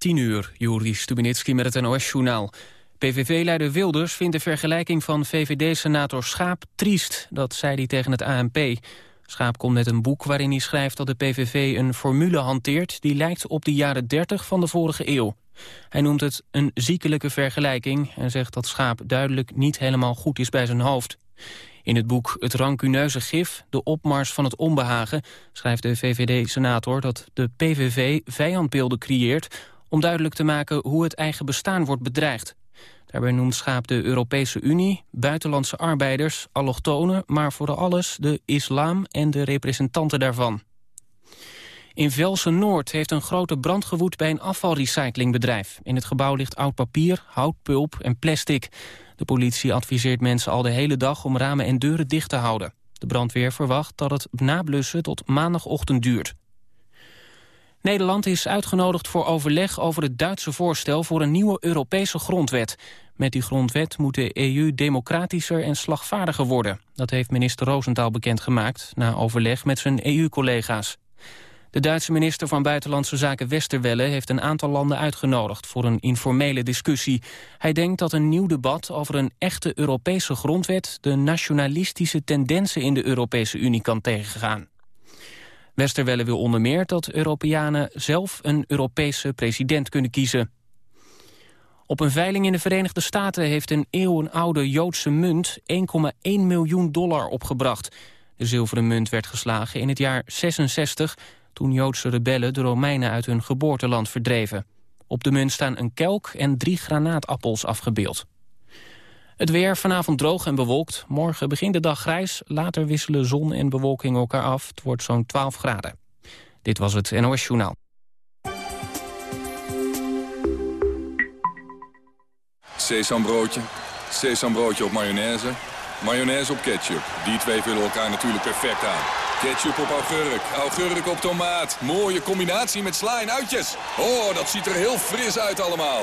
10 uur, Juri Stubenitski met het NOS-journaal. PVV-leider Wilders vindt de vergelijking van VVD-senator Schaap triest. Dat zei hij tegen het ANP. Schaap komt met een boek waarin hij schrijft dat de PVV een formule hanteert... die lijkt op de jaren 30 van de vorige eeuw. Hij noemt het een ziekelijke vergelijking... en zegt dat Schaap duidelijk niet helemaal goed is bij zijn hoofd. In het boek Het rancuneuze gif, de opmars van het onbehagen... schrijft de VVD-senator dat de PVV vijandbeelden creëert... om duidelijk te maken hoe het eigen bestaan wordt bedreigd. Daarbij noemt Schaap de Europese Unie, buitenlandse arbeiders, allochtonen... maar vooral alles de islam en de representanten daarvan. In Velsen-Noord heeft een grote brand gewoed bij een afvalrecyclingbedrijf. In het gebouw ligt oud papier, houtpulp en plastic. De politie adviseert mensen al de hele dag om ramen en deuren dicht te houden. De brandweer verwacht dat het nablussen tot maandagochtend duurt. Nederland is uitgenodigd voor overleg over het Duitse voorstel voor een nieuwe Europese grondwet. Met die grondwet moet de EU democratischer en slagvaardiger worden. Dat heeft minister Roosentaal bekendgemaakt na overleg met zijn EU-collega's. De Duitse minister van Buitenlandse Zaken Westerwelle heeft een aantal landen uitgenodigd voor een informele discussie. Hij denkt dat een nieuw debat over een echte Europese grondwet de nationalistische tendensen in de Europese Unie kan tegengaan. Westerwelle wil onder meer dat Europeanen zelf een Europese president kunnen kiezen. Op een veiling in de Verenigde Staten heeft een eeuwenoude Joodse munt 1,1 miljoen dollar opgebracht. De zilveren munt werd geslagen in het jaar 66 toen Joodse rebellen de Romeinen uit hun geboorteland verdreven. Op de munt staan een kelk en drie granaatappels afgebeeld. Het weer vanavond droog en bewolkt. Morgen begint de dag grijs. Later wisselen zon en bewolking elkaar af. Het wordt zo'n 12 graden. Dit was het NOS Journaal. Sesambroodje, sesambroodje op mayonaise, mayonaise op ketchup. Die twee vullen elkaar natuurlijk perfect aan. Ketchup op augurk, augurk op tomaat. Mooie combinatie met sla en uitjes. Oh, dat ziet er heel fris uit allemaal.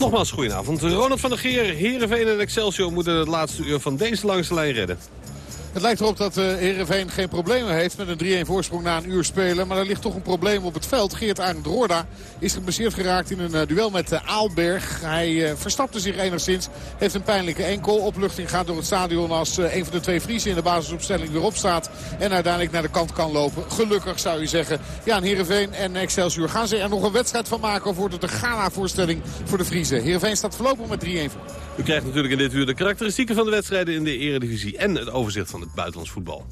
Nogmaals, goedenavond. Ronald van der Geer, Heerenveen en Excelsior moeten het laatste uur van deze langste lijn redden. Het lijkt erop dat uh, Heerenveen geen problemen heeft met een 3-1 voorsprong na een uur spelen. Maar er ligt toch een probleem op het veld. Geert Arend Roorda is geblesseerd geraakt in een uh, duel met uh, Aalberg. Hij verstapte zich enigszins. Heeft een pijnlijke enkel. Opluchting gaat door het stadion als een van de twee Friesen in de basisopstelling weer opstaat. En uiteindelijk naar de kant kan lopen. Gelukkig zou je zeggen. Ja, en Heerenveen en Excelsior gaan ze er nog een wedstrijd van maken. Of wordt het een gala-voorstelling voor de Friesen. Heerenveen staat voorlopig met 3-1 voor. U krijgt natuurlijk in dit uur de karakteristieken van de wedstrijden in de eredivisie. En het overzicht van het buitenlands voetbal.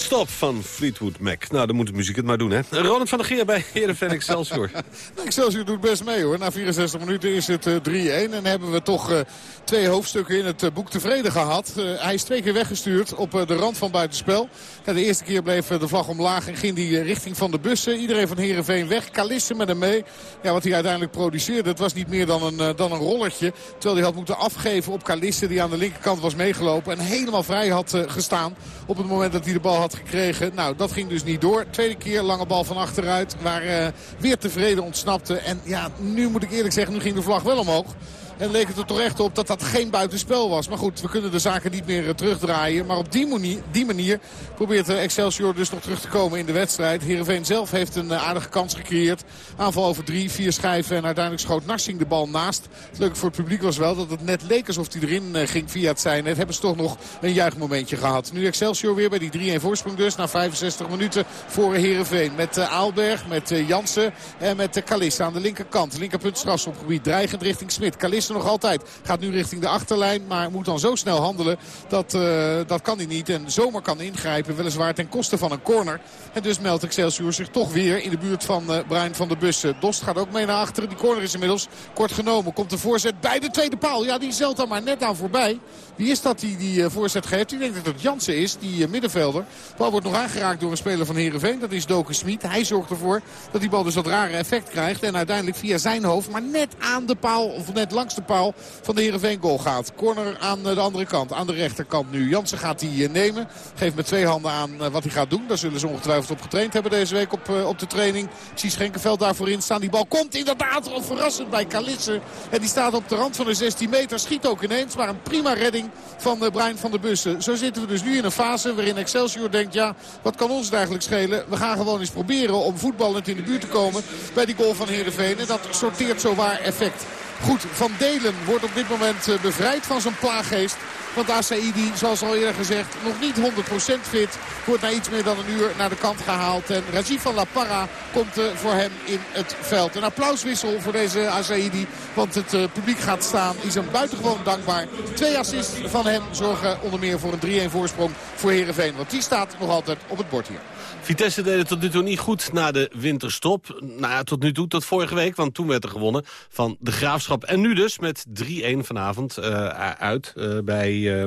Stop van Fleetwood Mac. Nou, dan moet de muziek het maar doen, hè. Ronald van der Geer bij Heerenveen Excelsior. Excelsior doet best mee, hoor. Na 64 minuten is het 3-1. Eh, en hebben we toch uh, twee hoofdstukken in het uh, boek tevreden gehad. hij is twee keer weggestuurd op de rand van buitenspel. De eerste keer bleef de vlag omlaag en ging hij richting van de bussen. Iedereen van Heerenveen weg. Kalisse met hem mee. Ja, wat hij uiteindelijk produceerde, het was niet meer dan een, dan een rollertje. Terwijl hij had moeten afgeven op Kalisse, die aan de linkerkant was meegelopen. En helemaal vrij had gestaan op het moment dat hij de bal had gekregen. Nou, dat ging dus niet door. Tweede keer lange bal van achteruit. Waar uh, weer tevreden ontsnapte. En ja, nu moet ik eerlijk zeggen, nu ging de vlag wel omhoog. En leek het er toch echt op dat dat geen buitenspel was. Maar goed, we kunnen de zaken niet meer eh, terugdraaien. Maar op die manier, die manier probeert eh, Excelsior dus nog terug te komen in de wedstrijd. Heerenveen zelf heeft een eh, aardige kans gecreëerd. Aanval over drie, vier schijven. En uiteindelijk schoot Narsing de bal naast. Het leuke voor het publiek was wel dat het net leek alsof hij erin ging via het zijn. Het hebben ze toch nog een juichmomentje gehad. Nu Excelsior weer bij die 3-1 voorsprong dus. Na 65 minuten voor Heerenveen. Met Aalberg, met Jansen en met Kalis aan de linkerkant. Linkerpunt strafschopgebied. Dreigend richting Smit. Kalis er nog altijd. Gaat nu richting de achterlijn, maar moet dan zo snel handelen. Dat, uh, dat kan hij niet. En zomaar kan ingrijpen, weliswaar ten koste van een corner. En dus meldt Excelsior zich toch weer in de buurt van uh, Bruin van de Bussen. Dost gaat ook mee naar achteren. Die corner is inmiddels kort genomen. Komt de voorzet bij de tweede paal. Ja, die zelt dan maar net aan voorbij. Wie is dat die die uh, voorzet geeft? Ik denk dat het Jansen is, die middenvelder. De bal wordt nog aangeraakt door een speler van Heerenveen. Dat is Doken Smit. Hij zorgt ervoor dat die bal dus dat rare effect krijgt. En uiteindelijk via zijn hoofd, maar net aan de paal, of net langs de paal van de Heerenveen goal gaat. Corner aan de andere kant, aan de rechterkant nu. Jansen gaat die eh, nemen. Geeft met twee handen aan eh, wat hij gaat doen. Daar zullen ze ongetwijfeld op getraind hebben deze week op, eh, op de training. Ik zie Schenkenveld daarvoor in staan. Die bal komt inderdaad verrassend bij Kalisse. En die staat op de rand van de 16 meter. Schiet ook ineens. Maar een prima redding van Brian van der Bussen. Zo zitten we dus nu in een fase waarin Excelsior denkt... ja, wat kan ons eigenlijk schelen? We gaan gewoon eens proberen om voetballend in de buurt te komen... bij die goal van Heerenveen. En dat sorteert zo waar effect. Goed, Van Delen wordt op dit moment eh, bevrijd van zijn plaaggeest. Want Asaidi, zoals al eerder gezegd, nog niet 100% fit. Wordt na iets meer dan een uur naar de kant gehaald. En Rajiv van La Parra komt eh, voor hem in het veld. Een applauswissel voor deze Asaidi. Want het eh, publiek gaat staan. Is hem buitengewoon dankbaar. Twee assists van hem zorgen onder meer voor een 3-1 voorsprong voor Heerenveen. Want die staat nog altijd op het bord hier. Vitesse deed het tot nu toe niet goed na de winterstop. Nou ja, tot nu toe, tot vorige week, want toen werd er gewonnen van de Graafschap. En nu dus met 3-1 vanavond uh, uit uh, bij, uh,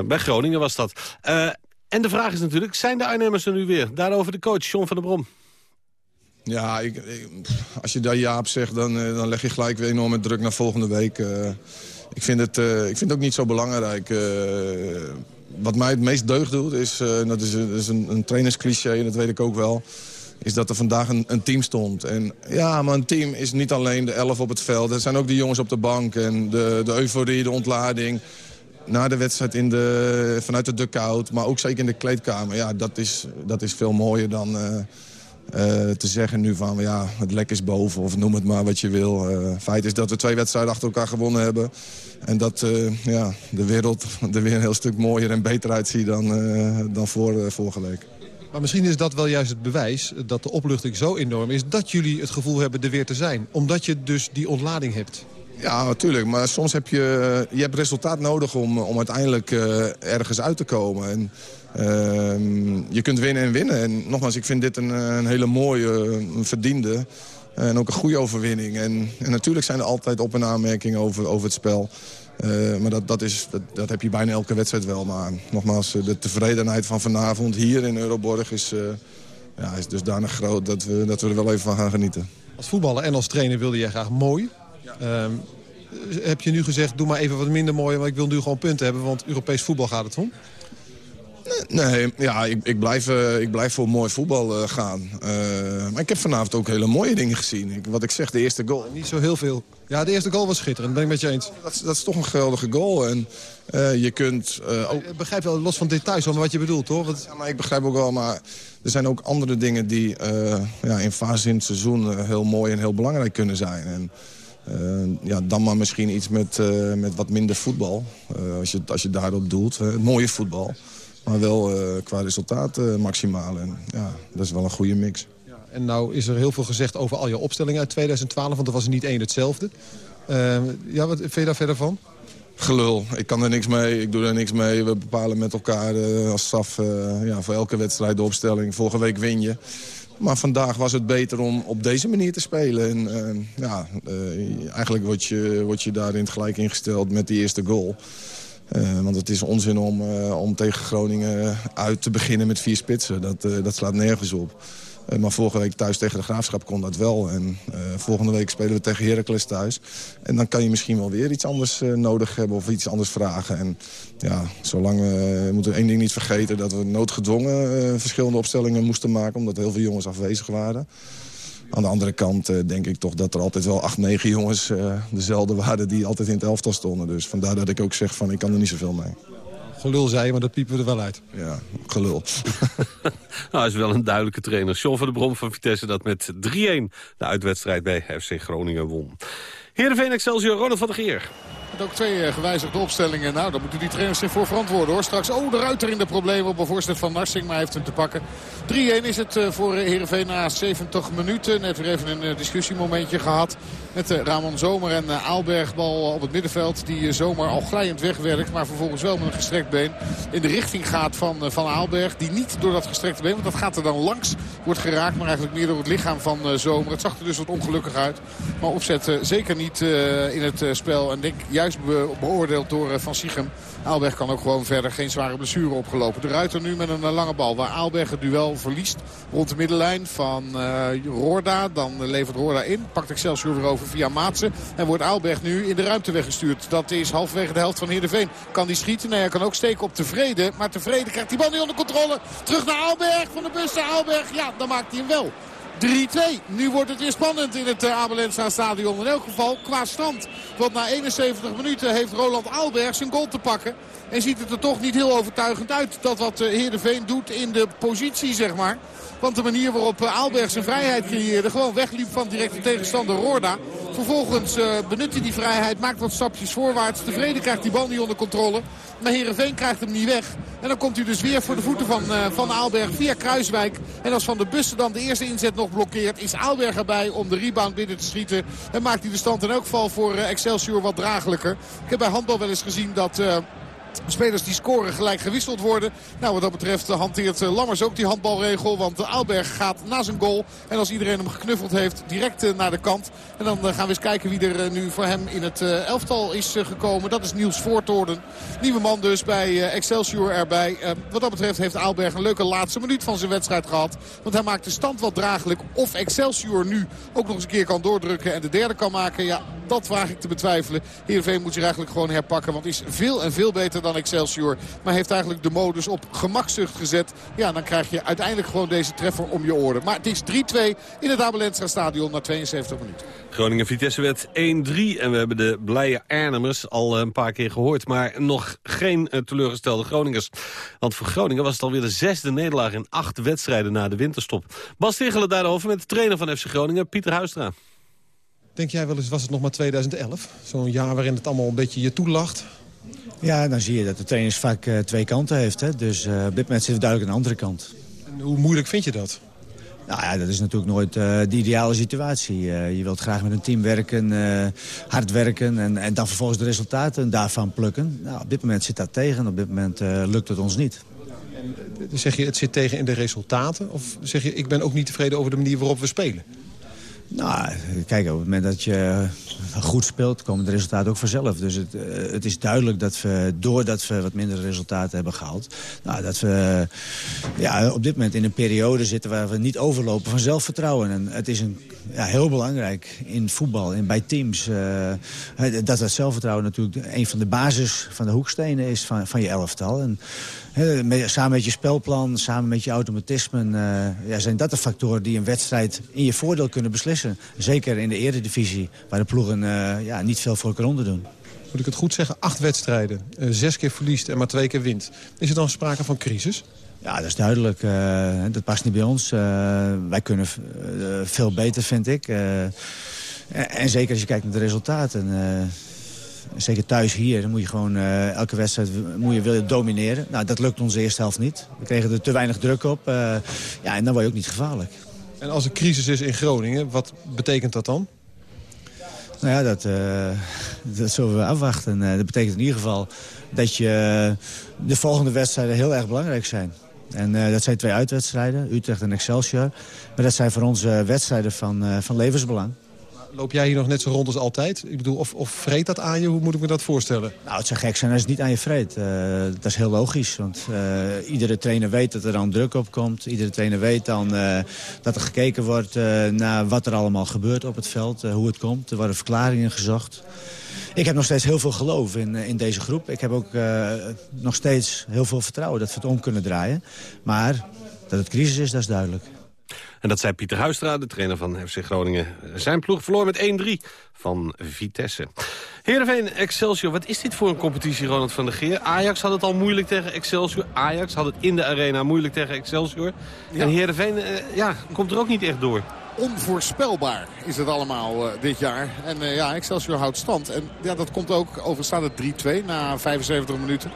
bij Groningen was dat. en de vraag is natuurlijk, zijn de Arnhemmers er nu weer? Daarover de coach, John van der Brom. Ja, ik, als je daar ja op zegt, dan, dan leg je gelijk weer enorm met druk naar volgende week. ik, vind het, ik vind het ook niet zo belangrijk wat mij het meest deugd doet, is, uh, dat is, is een, een trainerscliché, en dat weet ik ook wel is dat er vandaag een, een, team stond. En ja, maar een team is niet alleen de elf op het veld. Het zijn ook die jongens op de bank en de, de euforie, de ontlading. Na de wedstrijd in de, vanuit de dugout, maar ook zeker in de kleedkamer. Ja, dat is, dat is veel mooier dan... Uh, uh, te zeggen nu van ja, het lek is boven of noem het maar wat je wil. Uh, feit is dat we twee wedstrijden achter elkaar gewonnen hebben. En dat uh, ja, de wereld er weer een heel stuk mooier en beter uitziet dan, dan voor, vorige week. Maar misschien is dat wel juist het bewijs dat de opluchting zo enorm is... dat jullie het gevoel hebben er weer te zijn. Omdat je dus die ontlading hebt. Ja, natuurlijk. Maar soms heb je, je hebt resultaat nodig om, om uiteindelijk ergens uit te komen. En je kunt winnen en winnen. En nogmaals, ik vind dit een, een hele mooie, een verdiende en ook een goede overwinning. En, en, natuurlijk zijn er altijd op- en aanmerkingen over, over het spel. Uh, maar dat, dat, is, dat, dat, heb je bijna elke wedstrijd wel. Maar nogmaals, de tevredenheid van vanavond hier in Euroborg is, uh, ja, is dusdanig groot dat we, dat we er wel even van gaan genieten. Als voetballer en als trainer wilde jij graag mooi. Ja. Um, heb je nu gezegd, doe maar even wat minder mooi, want ik wil nu gewoon punten hebben, want Europees voetbal gaat het om? Nee, ja, ik, ik, blijf, uh, ik blijf voor mooi voetbal uh, gaan. Uh, maar ik heb vanavond ook hele mooie dingen gezien. Ik, wat ik zeg, de eerste goal. Niet zo heel veel. Ja, de eerste goal was schitterend, ben ik met je eens. Dat, dat is toch een geweldige goal. En je kunt... ook... Ik begrijp wel los van details van wat je bedoelt, hoor. Ja, maar ik begrijp ook wel, maar er zijn ook andere dingen... die ja, in fase in het seizoen heel mooi en heel belangrijk kunnen zijn. En, ja, dan maar misschien iets met, met wat minder voetbal. als, je, als je daarop doelt. mooie voetbal. Maar wel uh, qua resultaat uh, maximaal. En ja, dat is wel een goede mix. Ja, en nou is er heel veel gezegd over al je opstellingen uit 2012. Want er was er niet één hetzelfde. Uh, ja, wat vind je daar verder van? Gelul. Ik kan er niks mee. Ik doe er niks mee. We bepalen met elkaar uh, als staf uh, ja, voor elke wedstrijd de opstelling. Vorige week win je. Maar vandaag was het beter om op deze manier te spelen. En, uh, ja, eigenlijk word je, word je daarin gelijk ingesteld met die eerste goal. Want het is onzin om, om tegen Groningen uit te beginnen met vier spitsen. Dat, dat slaat nergens op. Maar vorige week thuis tegen de Graafschap kon dat wel. En volgende week spelen we tegen Heracles thuis. En dan kan je misschien wel weer iets anders nodig hebben of iets anders vragen. En ja, zolang we moeten één ding niet vergeten... dat we noodgedwongen verschillende opstellingen moesten maken... omdat heel veel jongens afwezig waren. Aan de andere kant denk ik toch dat er altijd wel acht, negen jongens dezelfde waren... die altijd in het elftal stonden. Dus vandaar dat ik ook zeg van ik kan er niet zoveel mee gelul zei, maar dat piepen we er wel uit. Ja, gelul. nou, hij is wel een duidelijke trainer. John van der Brom van Vitesse dat met 3-1 de uitwedstrijd bij FC Groningen won. Heerenveen Excelsior, Ronald van der Geer. Met ook twee eh, gewijzigde opstellingen. Nou, daar moeten die trainers zich voor verantwoorden hoor. Straks, oh, de Ruiter in de problemen op een voorstel van Narsing. Maar hij heeft hem te pakken. 3-1 is het eh, voor Heerenveen na 70 minuten. Net weer even een eh, discussiemomentje gehad. Met Ramon Zomer en Aalbergbal op het middenveld. Die Zomer al glijend wegwerkt. Maar vervolgens wel met een gestrekt been in de richting gaat van, van Aalberg. Die niet door dat gestrekte been, want dat gaat er dan langs. Wordt geraakt, maar eigenlijk meer door het lichaam van Zomer. Het zag er dus wat ongelukkig uit. Maar opzet zeker niet in het spel. En denk juist beoordeeld door eh, Van Siegem. Aalberg kan ook gewoon verder. Geen zware blessure opgelopen. De Ruiter nu met een eh, lange bal. Waar Aalberg het duel verliest rond de middenlijn van uh, Roorda. Dan levert Roorda in. Pakt Excelsior weer over via Maatsen. En wordt Aalberg nu in de ruimte weggestuurd. Dat is halfwege de helft van Heerenveen. Kan die schieten? Nee, hij kan ook steken op tevreden. Maar tevreden krijgt die bal niet onder controle. Terug naar Aalberg van de bus Aalberg. Ja, dan maakt hij hem wel. 3-2. Nu wordt het weer spannend in het uh, Abelensa stadion. In elk geval qua stand. Want na 71 minuten heeft Roland Aalberg zijn goal te pakken. En ziet het er toch niet heel overtuigend uit. Dat wat uh, Heerenveen doet in de positie zeg maar. Want de manier waarop uh, Aalberg zijn vrijheid creëerde. Gewoon wegliep van directe tegenstander Roorda. Vervolgens uh, benut hij die vrijheid. Maakt wat stapjes voorwaarts. Tevreden krijgt die bal niet onder controle. Maar Heerenveen krijgt hem niet weg. En dan komt hij dus weer voor de voeten van, uh, van Aalberg via Kruiswijk. En als Van de Bussen dan de eerste inzet nog blokkeert... is Aalberg erbij om de rebound binnen te schieten. En maakt hij de stand in elk geval voor uh, Excelsior wat dragelijker. Ik heb bij handbal wel eens gezien dat... Spelers die scoren gelijk gewisseld worden. Nou, wat dat betreft hanteert Lammers ook die handbalregel. Want Aalberg gaat na zijn goal. En als iedereen hem geknuffeld heeft, direct naar de kant. En dan gaan we eens kijken wie er nu voor hem in het elftal is gekomen. Dat is Niels Voortorden. Nieuwe man dus bij Excelsior erbij. Wat dat betreft heeft Aalberg een leuke laatste minuut van zijn wedstrijd gehad. Want hij maakt de stand wat draaglijk. Of Excelsior nu ook nog eens een keer kan doordrukken en de derde kan maken. Ja, dat vraag ik te betwijfelen. Heerenveen moet zich eigenlijk gewoon herpakken. Want is veel en veel beter dan Excelsior. Maar heeft eigenlijk de modus op gemakzucht gezet. Ja, dan krijg je uiteindelijk gewoon deze treffer om je oren. Maar het is 3-2 in het Abelensra stadion na 72 minuten. Groningen-Vitesse werd 1-3 en we hebben de blije Ernemers al een paar keer gehoord. Maar nog geen uh, teleurgestelde Groningers. Want voor Groningen was het alweer de zesde nederlaag in acht wedstrijden na de winterstop. Bas Tichelen daarover met de trainer van FC Groningen, Pieter Huistra. Denk jij wel eens, was het nog maar 2011? Zo'n jaar waarin het allemaal een beetje je toelacht? Ja, dan zie je dat de trainers vaak uh, twee kanten heeft. Hè? Dus uh, op dit moment zit het duidelijk aan de andere kant. En hoe moeilijk vind je dat? Nou ja, dat is natuurlijk nooit uh, de ideale situatie. je wilt graag met een team werken, hard werken en, en, dan vervolgens de resultaten daarvan plukken. Nou, op dit moment zit dat tegen, op dit moment lukt het ons niet. En, zeg je het zit tegen in de resultaten? Of zeg je ik ben ook niet tevreden over de manier waarop we spelen? Nou, kijk, op het moment dat je goed speelt, komen de resultaten ook vanzelf. Dus het, eh, het is duidelijk dat we, doordat we wat minder resultaten hebben gehaald... Nou, dat we ja, op dit moment in een periode zitten waar we niet overlopen van zelfvertrouwen. En het is een, ja, heel belangrijk in voetbal en bij teams... Dat het zelfvertrouwen natuurlijk een van de basis van de hoekstenen is van, van je elftal. En, samen met je spelplan, samen met je automatismen... Uh, ja, zijn dat de factoren die een wedstrijd in je voordeel kunnen beslissen. Zeker in de eredivisie, waar de ploegen uh, ja, niet veel voor kunnen doen. Moet ik het goed zeggen, acht wedstrijden, uh, zes keer verliest en maar twee keer wint. Is er dan sprake van crisis? Ja, dat is duidelijk. dat past niet bij ons. wij kunnen veel beter, vind ik. en zeker als je kijkt naar de resultaten zeker thuis hier, dan moet je gewoon elke wedstrijd moet je willen domineren. Nou, dat lukt ons de eerste helft niet. We kregen er te weinig druk op. Ja, en dan word je ook niet gevaarlijk. En als er crisis is in Groningen, wat betekent dat dan? Nou ja, dat, uh, dat zullen we afwachten. dat betekent in ieder geval dat je de volgende wedstrijden heel erg belangrijk zijn. En dat zijn twee uitwedstrijden, Utrecht en Excelsior. Maar dat zijn voor ons wedstrijden van, van levensbelang. Loop jij hier nog net zo rond als altijd? Ik bedoel, of, of vreet dat aan je? Hoe moet ik me dat voorstellen? Nou, het zou gek zijn als het niet aan je vreet. Uh, dat is heel logisch, want uh, iedere trainer weet dat er dan druk op komt. Iedere trainer weet dan uh, dat er gekeken wordt naar wat er allemaal gebeurt op het veld. hoe het komt. Er worden verklaringen gezocht. Ik heb nog steeds heel veel geloof in, in deze groep. Ik heb ook nog steeds heel veel vertrouwen dat we het om kunnen draaien. Maar dat het crisis is, dat is duidelijk. En dat zei Pieter Huistra, de trainer van FC Groningen. Zijn ploeg verloor met 1-3 van Vitesse. Heerenveen, Excelsior, wat is dit voor een competitie, Ronald van der Geer? Ajax had het al moeilijk tegen Excelsior. Ajax had het in de arena moeilijk tegen Excelsior. En Heerenveen uh, ja, komt er ook niet echt door onvoorspelbaar is het allemaal uh, dit jaar. En uh, ja, Excelsior houdt stand. En ja, dat komt ook, over staat het 3-2 na 75 minuten.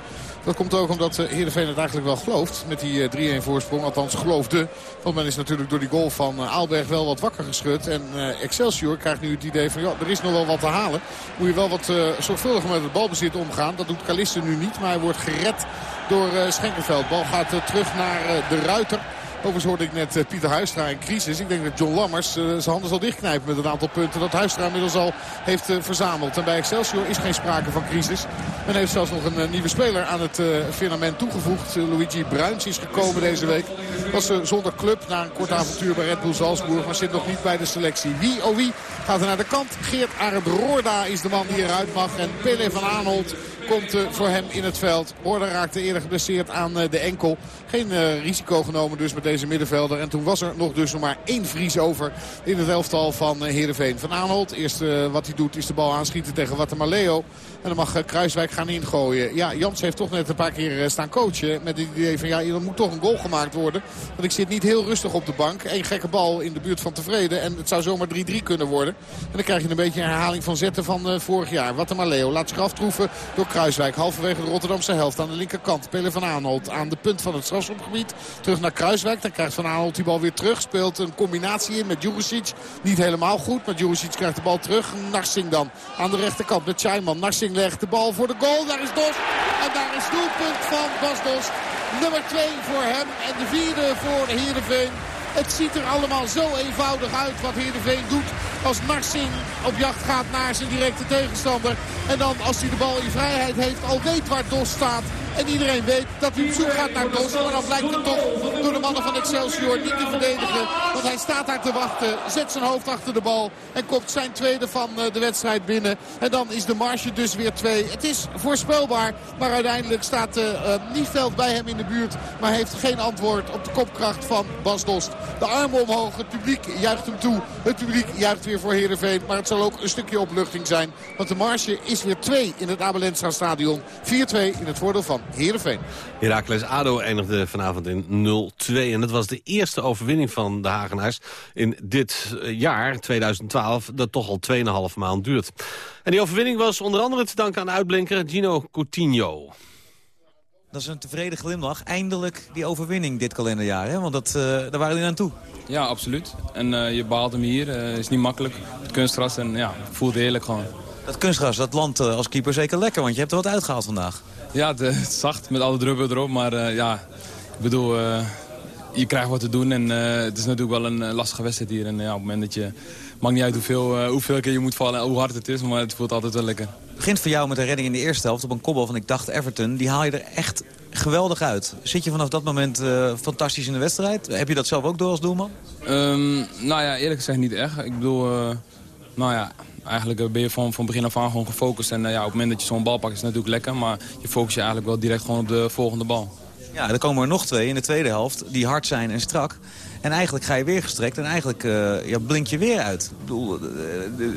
Dat komt ook omdat uh, Heerenveen het eigenlijk wel gelooft met die 3-1 voorsprong. Althans geloofde. Want men is natuurlijk door die goal van Aalberg wel wat wakker geschud. En Excelsior krijgt nu het idee van ja, er is nog wel wat te halen. Moet je wel wat zorgvuldiger met het balbezit omgaan. Dat doet Kalisten nu niet, maar hij wordt gered door Schenkenveld. Bal gaat terug naar de Ruiter. Overigens hoorde ik net eh, Pieter Huistra in crisis. Ik denk dat John Lammers eh, zijn handen zal dichtknijpen met een aantal punten. Dat Huistra inmiddels al heeft eh, verzameld. En bij Excelsior is geen sprake van crisis. Men heeft zelfs nog een nieuwe speler aan het firmament toegevoegd. Luigi Bruins is gekomen deze week. Was zonder club na een kort avontuur bij Red Bull Salzburg. Maar zit nog niet bij de selectie. Wie, oh wie, gaat er naar de kant. Geert Arend Roorda is de man die eruit mag. En Pele van Aanholt komt voor hem in het veld. Roorda raakte eerder geblesseerd aan de enkel. Geen risico genomen dus met deze middenvelder. En toen was er nog dus nog maar één Vries over in het elftal van Heerenveen. Van Aanholt, eerst wat hij doet is de bal aanschieten tegen Watermaleo. En dan mag Kruiswijk gaan ingooien. Ja, Jans heeft toch net een paar keer staan coachen. Met het idee van ja, er moet toch een goal gemaakt worden. Want ik zit niet heel rustig op de bank. Eén gekke bal in de buurt van tevreden. En het zou zomaar 3-3 kunnen worden. En dan krijg je een beetje een herhaling van zetten van vorig jaar. Watermaleo laat zich aftroeven door Kruiswijk. Halverwege de Rotterdamse helft aan de linkerkant. Pelle van Aanholt aan de punt van het Terug naar Kruiswijk. Dan krijgt Van Aanholt die bal weer terug. Speelt een combinatie in met Juricic. Niet helemaal goed, maar Juricic krijgt de bal terug. Narsing dan aan de rechterkant met Chaiman. Narsing legt de bal voor de goal. Daar is Dos. En daar is doelpunt van Bas Dos. Nummer 2 voor hem en de vierde voor Heerenveen. Het ziet er allemaal zo eenvoudig uit wat Heerenveen doet. Als Narsing op jacht gaat naar zijn directe tegenstander. En dan als hij de bal in vrijheid heeft al weet waar Dos staat. En iedereen weet dat hij op zoek gaat naar Dos. Maar dan blijkt het toch door de mannen van Excelsior niet te verdedigen. Want hij staat daar te wachten. Zet zijn hoofd achter de bal. En komt zijn tweede van eh, de wedstrijd binnen. En dan is de marge dus weer twee. Het is voorspelbaar. Maar uiteindelijk staat uh, Nieveld bij hem in de buurt. Maar heeft geen antwoord op de kopkracht van Bas Dost. De armen omhoog. Het publiek juicht hem toe. Het publiek juicht weer voor Heerenveen. Maar het zal ook een stukje opluchting zijn. Want de marge is weer 2 in het Abelensra stadion. 4-2 in het voordeel van Heerenveen. Herakles ADO eindigde vanavond in 0-2. En dat was de eerste overwinning van de Hagenaars in dit eh, jaar, 2012, dat toch al 2,5 maand duurt. En die overwinning was onder andere te danken aan uitblinker Gino Coutinho. Dat is een tevreden glimlach. Eindelijk die overwinning dit kalenderjaar. Hè? Want dat, uh, daar waren jullie aan toe. Ja, absoluut. En uh, je behaalt hem hier. Het uh, is niet makkelijk. Het kunstgras en ja, voelt heerlijk gewoon. Dat kunstgras, dat landt als keeper zeker lekker. Want je hebt er wat uitgehaald vandaag. Ja, het, het zacht met alle druppel erop. Maar ja, ik bedoel, je krijgt wat te doen. En het is natuurlijk wel een lastige wedstrijd hier. En ja, op het moment dat je... Maakt niet uit hoeveel, hoeveel keer je moet vallen en hoe hard het is. Maar het voelt altijd wel lekker begint voor jou met een redding in de eerste helft op een kopbal van ik dacht Everton. Die haal je er echt geweldig uit. Zit je vanaf dat moment uh, fantastisch in de wedstrijd? Heb je dat zelf ook door als doelman? Um, nou ja, eerlijk gezegd niet echt. Ik bedoel, uh, nou ja, eigenlijk ben je van, van begin af aan gewoon gefocust. En uh, ja, op het moment dat je zo'n bal pakt is het natuurlijk lekker. Maar je focust je eigenlijk wel direct gewoon op de volgende bal. Ja, er komen er nog twee in de tweede helft die hard zijn en strak. En eigenlijk ga je weer gestrekt en eigenlijk ja, blink je weer uit. Ik bedoel,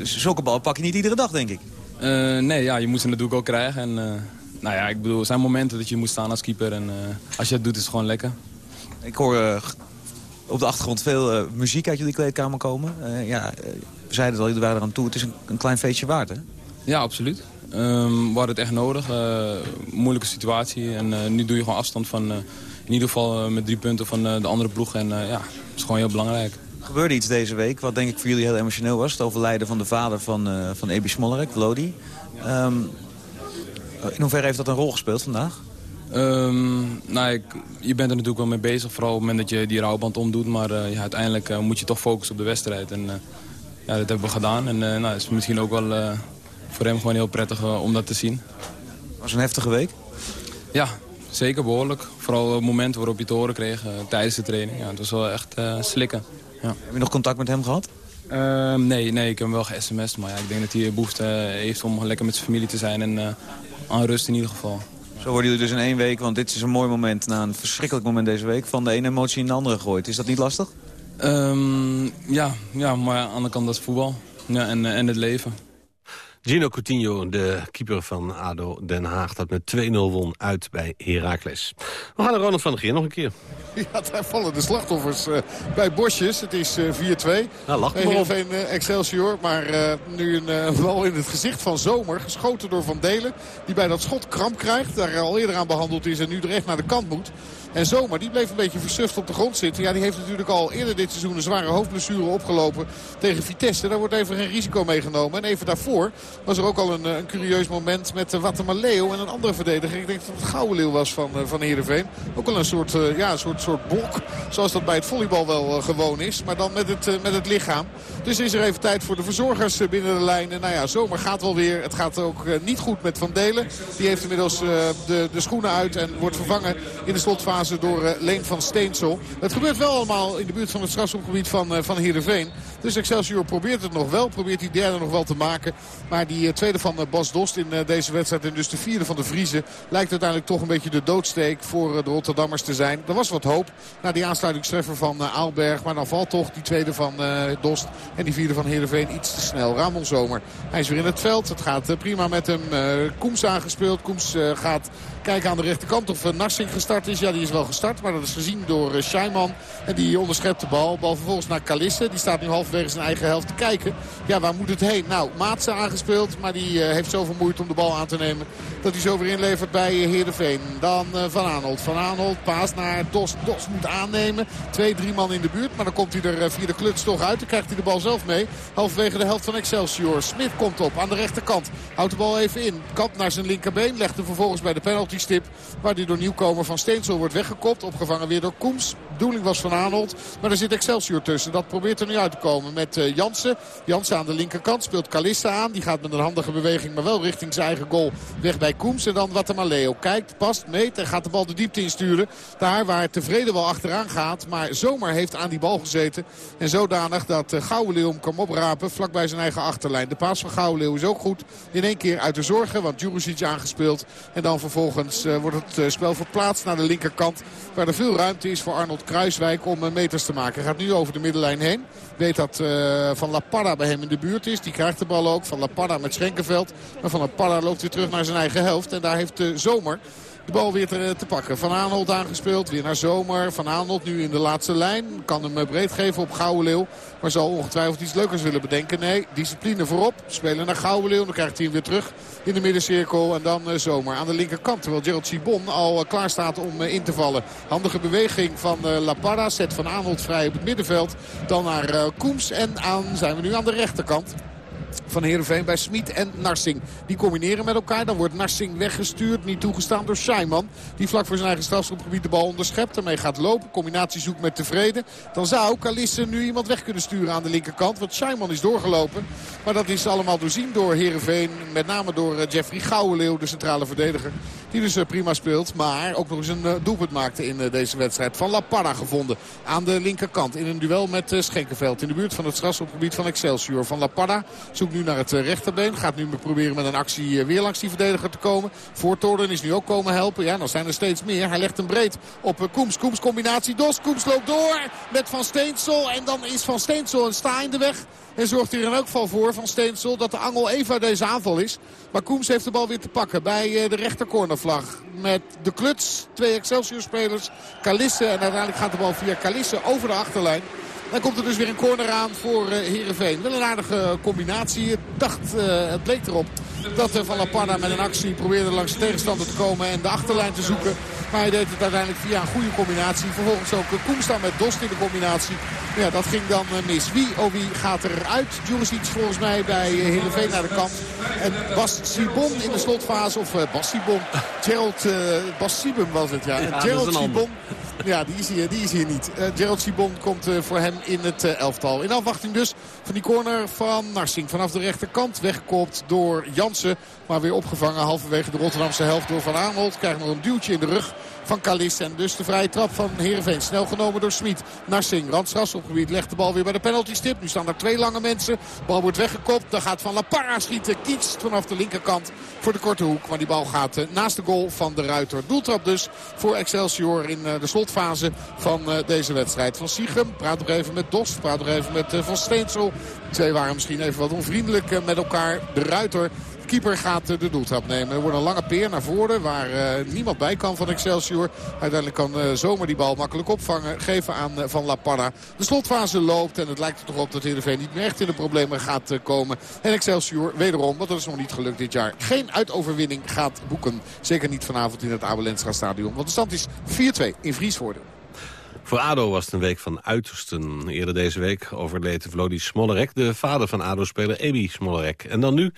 zulke bal pak je niet iedere dag, denk ik. Uh, nee, ja, je moet ze natuurlijk ook krijgen. En, uh, nou ja, ik bedoel, er zijn momenten dat je moet staan als keeper. En als je het doet, is het gewoon lekker. Ik hoor op de achtergrond veel muziek uit jullie kleedkamer komen. ja, we zeiden het al, jullie waren eraan toe. Het is een, een klein feestje waard, hè? Ja, absoluut. Um, we hadden het echt nodig. moeilijke situatie. En nu doe je gewoon afstand van... in ieder geval met drie punten van de andere ploeg. En ja, dat is gewoon heel belangrijk. gebeurde iets deze week, wat denk ik voor jullie heel emotioneel was. Het overlijden van de vader van, van Ebi Smollerek, Vlodi. Um, in hoeverre heeft dat een rol gespeeld vandaag? Um, nou, ik, je bent er natuurlijk wel mee bezig, vooral op het moment dat je die rouwband omdoet. Maar uh, ja, uiteindelijk uh, moet je toch focussen op de wedstrijd. En ja, dat hebben we gedaan. En nou, het is misschien ook wel voor hem gewoon heel prettig om dat te zien. Was een heftige week? Ja, zeker behoorlijk. Vooral het moment waarop je het horen kreeg tijdens de training. Ja, het was wel echt slikken. Ja. Heb je nog contact met hem gehad? Uh, nee, nee, ik heb hem wel ge-sms'd. Maar ja, ik denk dat hij behoefte heeft om lekker met zijn familie te zijn. En aan rust in ieder geval. Zo worden jullie dus in één week, want dit is een mooi moment... na een verschrikkelijk moment deze week, van de ene emotie in de andere gegooid. Is dat niet lastig? Um, ja, ja, maar aan de kant dat is voetbal. Ja, en, en het leven. Gino Coutinho, de keeper van ADO Den Haag... dat met 2-0 won uit bij Heracles. We gaan naar Ronald van der Geer nog een keer. Ja, daar vallen de slachtoffers uh, bij Bosjes. Het is uh, 4-2. Nou, lacht maar. Uh, Excelsior, maar nu een bal in het gezicht van Zomer. Geschoten door Van Delen, die bij dat schot kramp krijgt. Daar al eerder aan behandeld is en nu echt naar de kant moet. En Zomer, die bleef een beetje versuft op de grond zitten. Ja, die heeft natuurlijk al eerder dit seizoen een zware hoofdblessure opgelopen tegen Vitesse. Daar wordt even geen risico meegenomen. En even daarvoor was er ook al een, een curieus moment met Leo en een andere verdediger. Ik denk dat het Gouden Leeuw was van, van Heerenveen. Ook al een soort, ja, een soort, soort blok. Zoals dat bij het volleybal wel gewoon is. Maar dan met het, met het lichaam. Dus is er even tijd voor de verzorgers binnen de lijn. En nou ja, Zomer gaat wel weer. Het gaat ook niet goed met Van Delen. Die heeft inmiddels de, de schoenen uit en wordt vervangen in de slotfase door uh, Leen van Steensel. Het gebeurt wel allemaal in de buurt van het strafschopgebied van, uh, van Heerenveen. Dus Excelsior probeert het nog wel. Probeert die derde nog wel te maken. Maar die uh, tweede van Bas Dost in deze wedstrijd en dus de vierde van de Vriezen... lijkt uiteindelijk toch een beetje de doodsteek voor de Rotterdammers te zijn. Er was wat hoop na die aansluitingstreffer van Aalberg. Maar dan valt toch die tweede van Dost en die vierde van Heerenveen iets te snel. Ramon Zomer. Hij is weer in het veld. Het gaat prima met hem. Koems aangespeeld. Koems gaat kijken aan de rechterkant of Narsing gestart is. Ja, die is wel gestart. Maar dat is gezien door uh, Scheiman. En die onderschept de bal. Bal vervolgens naar Kalisse. Die staat nu halverwege zijn eigen helft te kijken. Ja, waar moet het heen? Nou, Maatse aangespeeld. Maar die uh, heeft zoveel moeite om de bal aan te nemen. Dat hij zo weer inlevert bij uh, Heerenveen. Dan Van Aanholt. Van Aanholt paast naar Dos. Dos moet aannemen. Twee, drie man in de buurt. Maar dan komt hij er via de kluts toch uit. Dan krijgt hij de bal zelf mee. Halverwege de helft van Excelsior. Smit komt op aan de rechterkant. Houdt de bal even in. Kap naar zijn linkerbeen. Legt hem vervolgens bij de penaltystip. Waar hij door nieuwkomer van Steensel wordt weggekopt. Opgevangen weer door Koems. Bedoeling was van Arnold. Maar er zit Excelsior tussen. Dat probeert er nu uit te komen met uh, Jansen. Jansen aan de linkerkant speelt Calista aan. Die gaat met een handige beweging maar wel richting zijn eigen goal weg bij Koems. En dan Leo kijkt, past, meet en gaat de bal de diepte insturen. Daar waar tevreden wel achteraan gaat. Maar zomaar heeft aan die bal gezeten. En zodanig dat uh, Gouwenleeuw hem kan oprapen vlakbij zijn eigen achterlijn. De paas van Gouwenleeuw is ook goed. In één keer uit de zorgen, want Juricic aangespeeld. En dan vervolgens uh, wordt het spel verplaatst naar de linkerkant. Waar er veel ruimte is voor Arnold Kruiswijk om meters te maken. Gaat nu over de middenlijn heen. Weet dat uh, Van La Parra bij hem in de buurt is. Die krijgt de bal ook. Van La Parra met Schenkenveld. Maar Van La Parra loopt weer terug naar zijn eigen helft. En daar heeft de Zomer de bal weer te, pakken. Van Aanholt aangespeeld, weer naar Zomer. Van Aanholt nu in de laatste lijn. Kan hem eh, breed geven op Gouwenleeuw. Maar zal ongetwijfeld iets leukers willen bedenken. Nee, discipline voorop. Spelen naar Gouwenleeuw. Dan krijgt hij hem weer terug in de middencirkel. En dan uh, Zomer aan de linkerkant. Terwijl Gerald Sibon al uh, klaar staat om in te vallen. Handige beweging van La Parra. Zet Van Aanholt vrij op het middenveld. Dan naar Koems. En aan, zijn we nu aan de rechterkant van Heerenveen bij Smit en Narsing. Die combineren met elkaar. Dan wordt Narsing weggestuurd. Niet toegestaan door Scheiman. Die vlak voor zijn eigen strafschopgebied de bal onderschept. Daarmee gaat lopen. Combinatie zoekt met tevreden. Dan zou Kalisse nu iemand weg kunnen sturen aan de linkerkant. Want Scheiman is doorgelopen. Maar dat is allemaal doorzien door Heerenveen. Met name door eh, Jeffrey Gouwenleeuw, de centrale verdediger. Die dus eh, prima speelt. Maar ook nog eens een eh, doelpunt maakte in deze wedstrijd. Van La Parra gevonden aan de linkerkant. In een duel met Schenkenveld. In de buurt van het strafschopgebied van Excelsior. Van La Parra zoekt nu naar het eh, rechterbeen. Gaat nu proberen met een actie eh, weer langs die verdediger te komen. Voortorden is nu ook komen helpen. Ja, dan zijn er steeds meer. Hij legt hem breed op eh, Koems. Koems combinatie Dos. Koems loopt door met Van Steensel. En dan is Van Steensel een sta in de weg. En zorgt hij er in elk geval voor van Steensel dat de angel even deze aanval is. Maar Koems heeft de bal weer te pakken bij de rechtercornervlag. Met de kluts, twee Excelsior-spelers, Kalisse. En uiteindelijk gaat de bal via Kalisse over de achterlijn. Dan komt er dus weer een corner aan voor Heerenveen. Wel een aardige combinatie. Het, dacht, uh, het bleek erop dat Van La Parra met een actie probeerde langs de tegenstander te komen en de achterlijn te zoeken. Maar hij deed het uiteindelijk via een goede combinatie. Vervolgens ook Koemstaan met Dost in de combinatie. Ja, dat ging dan mis. Wie, oh wie gaat eruit? Juricic volgens mij bij Heerenveen naar de kant. En Bas Sibon in de slotfase. Of Bas Sibon. Gerald Bas Sibum was het, ja. ja Gerald Sibon. Ja, die is hier, die is hier niet. Uh, Gerald Sibon komt uh, voor hem in het uh, elftal. In afwachting dus van die corner van Narsing. Vanaf de rechterkant weggekopt door Jansen. Maar weer opgevangen halverwege de Rotterdamse helft door Van Aanholt. Krijgt nog een duwtje in de rug van Kalis. En dus de vrije trap van Heerenveen. Snel genomen door Smit. Narsing, Randstras op gebied. Legt de bal weer bij de penalty stip. Nu staan er twee lange mensen. De bal wordt weggekopt. Dan gaat Van La Parra schieten. Kietst vanaf de linkerkant voor de korte hoek. Maar die bal gaat naast de goal van de Ruiter. Doeltrap dus voor Excelsior in de slotfase van deze wedstrijd. Van Siegem praat nog even met Dost. Praat nog even met Van Steensel. Twee waren misschien even wat onvriendelijk met elkaar. De Ruiter keeper gaat de doeltrap nemen. Er wordt een lange peer naar voren waar uh, niemand bij kan van Excelsior. Uiteindelijk kan uh, Zomer die bal makkelijk opvangen. Geven aan Van La Parra. De slotfase loopt en het lijkt er toch op dat Heerenveen niet meer echt in de problemen gaat komen. En Excelsior wederom, want dat is nog niet gelukt dit jaar, geen uitoverwinning gaat boeken. Zeker niet vanavond in het Abelensra stadion. Want de stand is 4-2 in Vriesvoorde. Voor ADO was het een week van uitersten. Eerder deze week overleed Vlodi Smollerek, de vader van ADO-speler Ebi Smollerek. En dan nu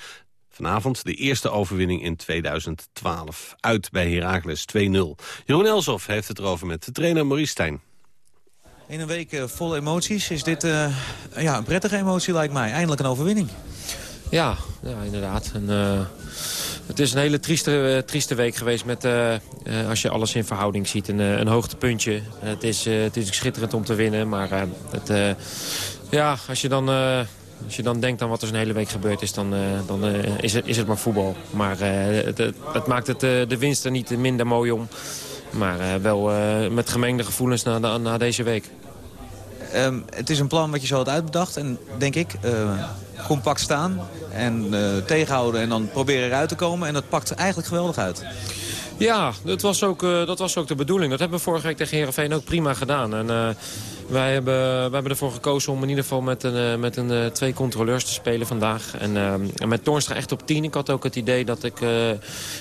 Vanavond de eerste overwinning in 2012. Uit bij Heracles 2-0. Jeroen Elsof heeft het erover met de trainer Maurice Stijn. In een week uh, vol emoties is dit uh, ja, een prettige emotie lijkt mij. Eindelijk een overwinning. Ja, ja inderdaad. En, uh, het is een hele trieste, trieste week geweest met, als je alles in verhouding ziet. Een, een hoogtepuntje. Het is, het is schitterend om te winnen, maar het, ja, als je dan als je dan denkt aan wat er zo'n hele week gebeurd is, dan, uh, dan uh, is, het, is het maar voetbal. Maar uh, het, het, maakt het, de winst er niet minder mooi om. Maar wel met gemengde gevoelens na, na, na deze week. Um, het is een plan wat je zo had uitbedacht. En denk ik, compact staan en tegenhouden en dan proberen eruit te komen. En dat pakt eigenlijk geweldig uit. Ja, dat was, ook, dat was ook de bedoeling. Dat hebben we vorige week tegen Heerenveen ook prima gedaan. En, wij hebben, wij hebben ervoor gekozen om in ieder geval met, een, eh, met een, eh, twee controleurs te spelen vandaag. En, en met Toornstra echt op 10. Ik had ook het idee dat ik